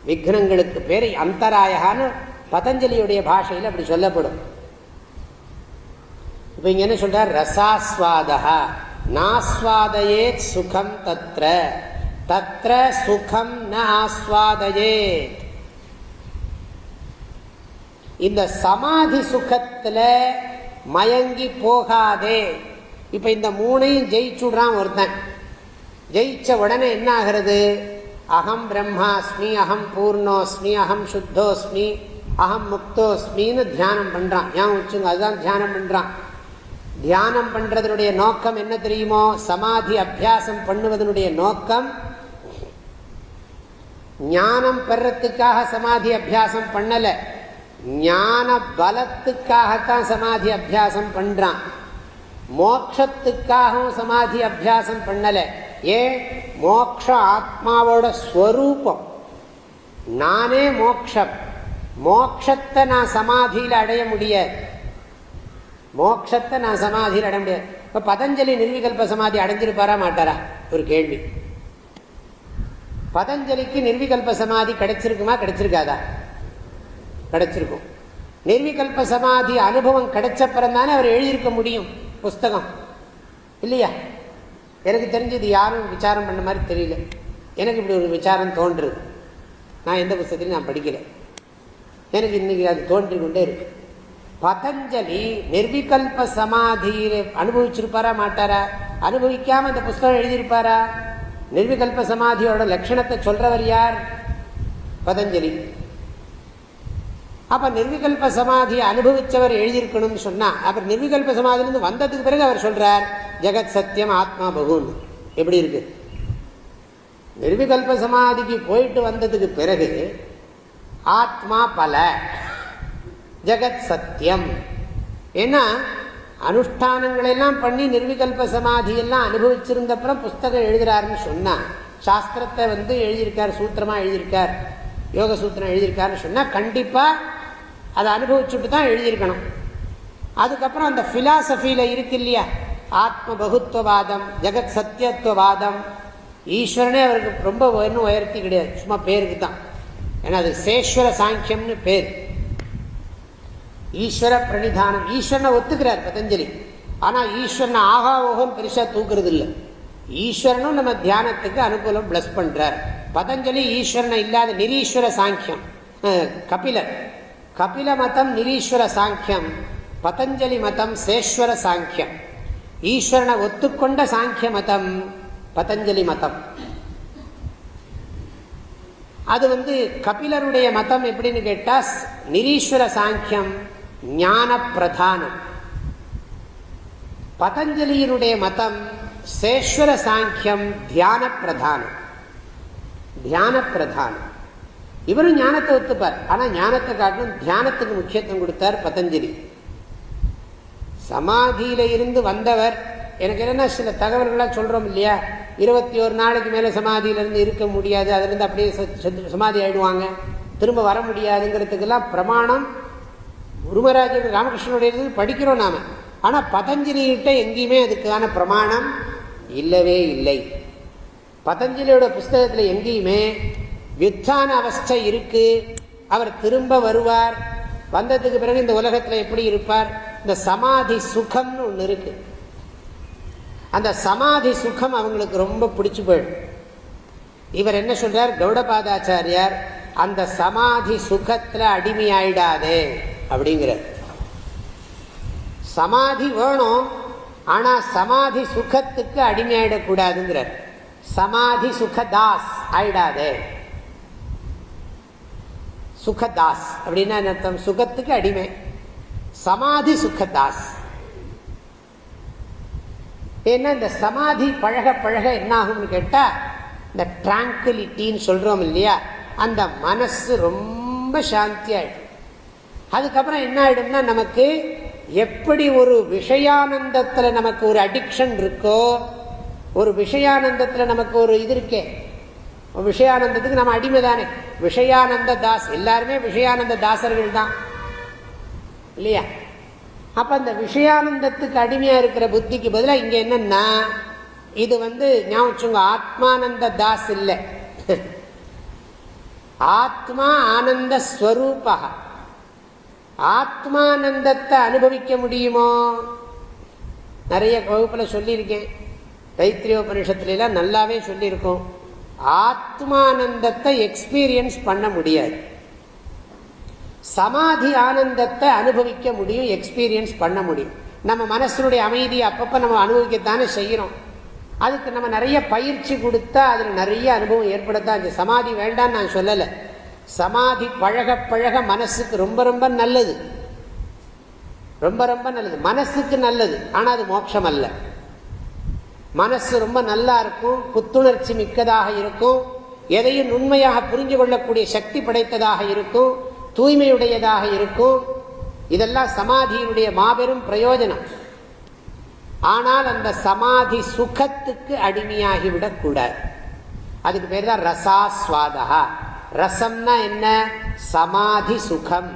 விக்னங்களுக்கு பேர் அந்தராயகான்னு பதஞ்சலியுடைய பாஷையில் அப்படி சொல்லப்படும். இப்போ இங்க என்ன சொல்றார்? ரசாஸ்வாதா நாஸ்வாதையே சுகம் தத்ர. தத்ர சுகம் ந ஆஸ்வாதையே இந்த சமாதி சுகத்துல மயங்கி போகாதே. இப்ப இந்த மூணையும் ஜெயிச்சுடுறான் ஒருத்தன். ஜெயிச்ச உடனே என்ன ஆகிறது? அகம் பிரம்மாஸ்மி அகம் பூர்ணோஸ்மி அகம் சுத்தோஸ்மி அகம் முக்தோஸ்மின்னு தியானம் பண்றான். ஏன் வச்சுங்க அதுதான் தியானம் பண்றான். தியானம் பண்றதனுடைய நோக்கம் என்ன தெரியுமோ? சமாதி அபியாசம் பண்ணுவதனுடைய நோக்கம் ஞானம் பெறத்துக்காக சமாதி அபியாசம் பண்ணல. ஞான பலத்துக்காகத்தான் சமாதி அபியாசம் பண்றான். மோட்சத்துக்காகவும் சமாதி அபியாசம் பண்ணல. ஏன் மோக்ஷ ஆத்மாவோட ஸ்வரூபம். நானே மோக்ஷம். மோக்ஷத்தை நான் சமாதியில் அடைய முடியாது. மோட்சத்தை நான் சமாதியில் அடைய முடியாது. இப்போ பதஞ்சலி நிர்விகல்ப சமாதி அடைஞ்சிருப்பாரா மாட்டாரா? ஒரு கேள்வி. பதஞ்சலிக்கு நிர்விகல்ப சமாதி கிடைச்சிருக்குமா? கிடைச்சிருக்காதா? கிடைச்சிருக்கும். நிர்விகல்ப சமாதி அனுபவம் கிடைச்சப்புறம் தானே அவர் எழுதியிருக்க முடியும் புஸ்தகம். இல்லையா? எனக்கு தெரிஞ்சது யாரும் விசாரம் பண்ண மாதிரி தெரியல. எனக்கு இப்படி ஒரு விசாரம் தோன்றுது. நான் எந்த புஸ்தகத்திலையும் நான் படிக்கிறேன் எனக்கு இன்னைக்கு அது தோன்றி கொண்டே இருக்கு. பதஞ்சலி நிர்விகல்ப சமாதி அனுபவிச்சிருப்பாரா மாட்டாரா? அனுபவிக்காம இந்த புஸ்தகம் எழுதியிருப்பாரா? நிர்விகல்ப சமாதியோட லட்சணத்தை சொல்றவர் யார்? பதஞ்சலி. அப்ப நிர்விகல்ப சமாதியை அனுபவிச்சவர் எழுதியிருக்கணும்னு சொன்னா அப்புறம் நிர்விகல்ப சமாதிலிருந்து வந்ததுக்கு பிறகு அவர் சொல்றார் ஜெகத் சத்தியம் ஆத்மா பகுன். எப்படி இருக்கு? நிர்விகல்ப சமாதிக்கு போயிட்டு வந்ததுக்கு பிறகு ஆத்மா பல. ஜெகத் சத்தியம் ஏன்னா அனுஷ்டானங்களெல்லாம் பண்ணி நிர்விகல்ப சமாதி எல்லாம் அனுபவிச்சிருந்தப்புறம் புஸ்தகம் எழுதுறாருன்னு சொன்னா சாஸ்திரத்தை வந்து எழுதியிருக்கார் சூத்திரமா எழுதியிருக்கார் யோக சூத்திரம் எழுதியிருக்காருன்னு சொன்னா கண்டிப்பா அதை அனுபவிச்சுட்டு தான் எழுதியிருக்கணும். அதுக்கப்புறம் அந்த பிலாசபியில இருக்கு இல்லையா? ஆத்ம பகுத்துவவாதம் ஜெகத் சத்தியத்துவவாதம் ஈஸ்வரனே அவருக்கு ரொம்ப இன்னும் உயர்த்தி கிடையாது. சும்மா பேருக்கு தான். ஏன்னா அது சேஸ்வர சாங்கியம்னு பேர். ஈஸ்வர பிரணிதானம். ஈஸ்வரனை ஒத்துக்கிறார் பதஞ்சலி. ஆனா ஈஸ்வரனை ஆகா ஓகம் பெருசா தூக்குறது இல்லை ஈஸ்வரனும் நம்ம தியானத்துக்கு அனுகூலம் பிளஸ் பண்றார். பதஞ்சலி ஈஸ்வரனை இல்லாத நிரீஸ்வர சாங்கியம். கபிலர் கபில. மதம் நிரீஸ்வர சாங்கியம். பதஞ்சலி மதம் சேஸ்வர சாங்கியம். ஈஸ்வரனை ஒத்துக்கொண்ட சாங்கிய மதம் பதஞ்சலி மதம். அது வந்து கபிலருடைய மதம் எப்படின்னு கேட்டா நிரீஸ்வர சாங்கியம் ஞான பிரதானம். பதஞ்சலியினுடைய மதம் சேஸ்வர சாங்கியம் தியான பிரதானம். தியான பிரதானம். இவரும் ஞானத்தை ஒத்துப்பார். ஆனா ஞானத்தை காட்டிலும் தியானத்துக்கு முக்கியத்துவம் கொடுத்தார் பதஞ்சலி. சமாதியில இருந்து வந்தவர் எனக்கு என்னென்னா சில தகவல்கள்லாம் சொல்கிறோம் இல்லையா? இருபத்தி ஒரு நாளைக்கு மேலே சமாதியிலேருந்து இருக்க முடியாது. அதுலேருந்து அப்படியே சமாதி ஆயிடுவாங்க. திரும்ப வர முடியாதுங்கிறதுக்கெல்லாம் பிரமாணம். குருமராஜ ராமகிருஷ்ணனுடைய படிக்கிறோம் நாம். ஆனால் பதஞ்சலிகிட்ட எங்கேயுமே அதுக்கான பிரமாணம் இல்லவே இல்லை. பதஞ்சலியோட புஸ்தகத்தில் எங்கேயுமே வித்தான அவஸ்தை இருக்குது அவர் திரும்ப வருவார். வந்ததுக்கு பிறகு இந்த உலகத்தில் எப்படி இருப்பார்? இந்த சமாதி சுகம்னு ஒன்று இருக்குது அந்த சமாதி சுகம் அவங்களுக்கு ரொம்ப பிடிச்சு போயிடும். இவர் என்ன சொல்றார்? கௌடபாதாச்சாரியார் அந்த சமாதி சுகத்துல அடிமையாயிடாதே அப்படிங்கிறார். சமாதி வேணும் ஆனா சமாதி சுகத்துக்கு அடிமையாயிடக்கூடாதுங்கிறார் சமாதி சுகதாஸ் ஆயிடாதே. சுகதாஸ் அப்படின்னா அர்த்தம்? சுகத்துக்கு அடிமை. சமாதி சுகதாஸ். ஏன்னா இந்த சமாதி பழக பழக என்ன ஆகும்னு கேட்டால் இந்த ட்ராங்குலிட்டின்னு சொல்கிறோம் இல்லையா அந்த மனசு ரொம்ப சாந்தி அதுக்கப்புறம் என்ன ஆகிடும்னா நமக்கு எப்படி ஒரு விஷயானந்தத்தில் நமக்கு ஒரு அடிக்ஷன் இருக்கோ ஒரு விஷயானந்தத்தில் நமக்கு ஒரு இது இருக்கே விஷயானந்தத்துக்கு நம்ம அடிமை தானே விஷயானந்த தாஸ் எல்லாருமே விஷயானந்த தாசர்கள் தான் இல்லையா? அப்ப அந்த விஷயானந்தத்துக்கு அடிமையா இருக்கிற புத்திக்கு பதிலாக இங்க என்னன்னா இது வந்து ஞாபகம் ஆத்மானந்த தாஸ் இல்லை. ஆத்மா ஆனந்த ஸ்வரூபா. ஆத்மானந்தத்தை அனுபவிக்க முடியுமோ? நிறைய வகுப்புல சொல்லியிருக்கேன். தைத்திரியோபனிஷத்துலாம் நல்லாவே சொல்லியிருக்கோம். ஆத்மானந்தத்தை எக்ஸ்பீரியன்ஸ் பண்ண முடியாது. சமாதி ஆனந்தத்தை அனுபவிக்க முடியும் எக்ஸ்பீரியன்ஸ் பண்ண முடியும். நம்ம மனசனுடைய அமைதியை அப்பப்போ நம்ம அனுபவிக்கத்தானே செய்கிறோம் அதுக்கு நம்ம நிறைய பயிற்சி கொடுத்தா அதில் நிறைய அனுபவம் ஏற்படத்தான் சமாதி வேண்டான்னு நான் சொல்லலை. சமாதி பழக பழக மனசுக்கு ரொம்ப ரொம்ப நல்லது. ரொம்ப ரொம்ப நல்லது. மனசுக்கு நல்லது. ஆனால் அது மோட்சம் அல்ல மனசு ரொம்ப நல்லா இருக்கும். புத்துணர்ச்சி மிக்கதாக இருக்கும். எதையும் உண்மையாக புரிஞ்சு கொள்ளக்கூடிய சக்தி படைத்ததாக இருக்கும். தூய்மையுடையதாக இருக்கும். இதெல்லாம் சமாதியினுடைய மாபெரும் பிரயோஜனம். ஆனால் அந்த சமாதி சுகத்துக்கு அடிமையாகிவிடக் கூடாது. அதுக்கு பேர் தான் ரசாஸ்வாதா ரசம்னா என்ன? சமாதி சுகம்.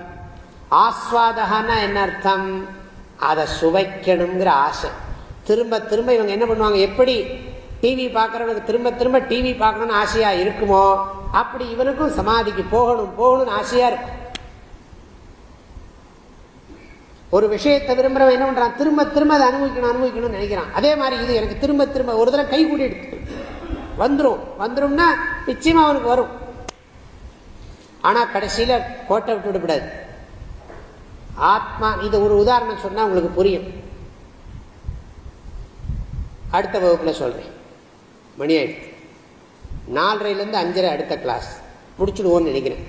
ஆஸ்வாதகன்னா என்ன அர்த்தம்? அதை சுவைக்கணுங்கிற ஆசை. திரும்ப திரும்ப இவங்க என்ன பண்ணுவாங்க? எப்படி? டிவி பார்க்கறவனுக்கு திரும்ப திரும்ப டிவி பார்க்கணும்னு ஆசையா இருக்குமோ? அப்படி இவனுக்கும் சமாதிக்கு போகணும் போகணும்னு ஆசையா இருக்கும் ஒரு விஷயத்தை விரும்புறவன் என்ன பண்றான்? திரும்ப திரும்ப அதை அனுபவிக்கணும் அனுபவிக்கணும்னு நினைக்கிறான். அதே மாதிரி இது எனக்கு திரும்ப திரும்ப ஒரு தடவை கை கூடி எடுத்து வந்துடும் வந்துடும்னா நிச்சயமா அவனுக்கு வரும். ஆனால் கடைசியில் கோட்டை விட்டு விடக்கூடாது. ஆத்மா இது ஒரு உதாரணம் சொன்னால் உங்களுக்கு புரியும். அடுத்த வகுப்பில் சொல்கிறேன் மணி ஆயிடுச்சு. நாலரைலேருந்து அஞ்சரை அடுத்த கிளாஸ் முடிச்சுடுவோம்னு நினைக்கிறேன்.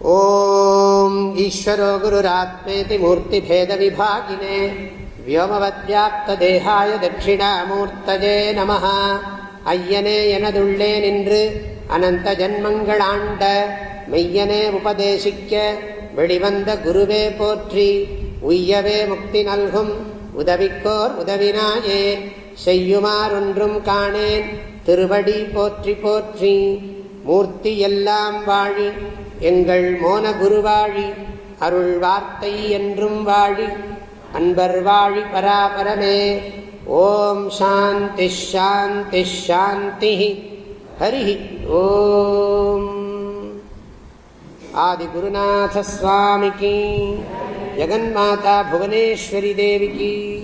ஓம் ஈஸ்வரோ குருராத்மேதி மூர்த்திபேத விபாகினே வியோமவத்யாப்தேகாய தட்சிணாமூர்த்தஜே நம ஐயனே எனதுள்ளே நின்று அனந்த ஜன்மங்களாண்ட மெய்யனே உபதேசிக்க வெளிவந்த குருவே போற்றி உய்யவே முக்தி நல்கும் உதவிக்கோர் உதவினாயே செய்யுமாறொன்றும் காணேன் திருவடி போற்றி போற்றி. மூர்த்தி எல்லாம் வாழி எங்கள் மோன குருவாழி அருள் வார்த்தை என்றும் வாழி அன்பர் வாழி பராபரமே. ஓம் சாந்தி ஷாந்தி ஷாந்தி ஹரி ஓம். ஆதி ஜெகன்மாதா புவனேஸ்வரி தேவிக்கு.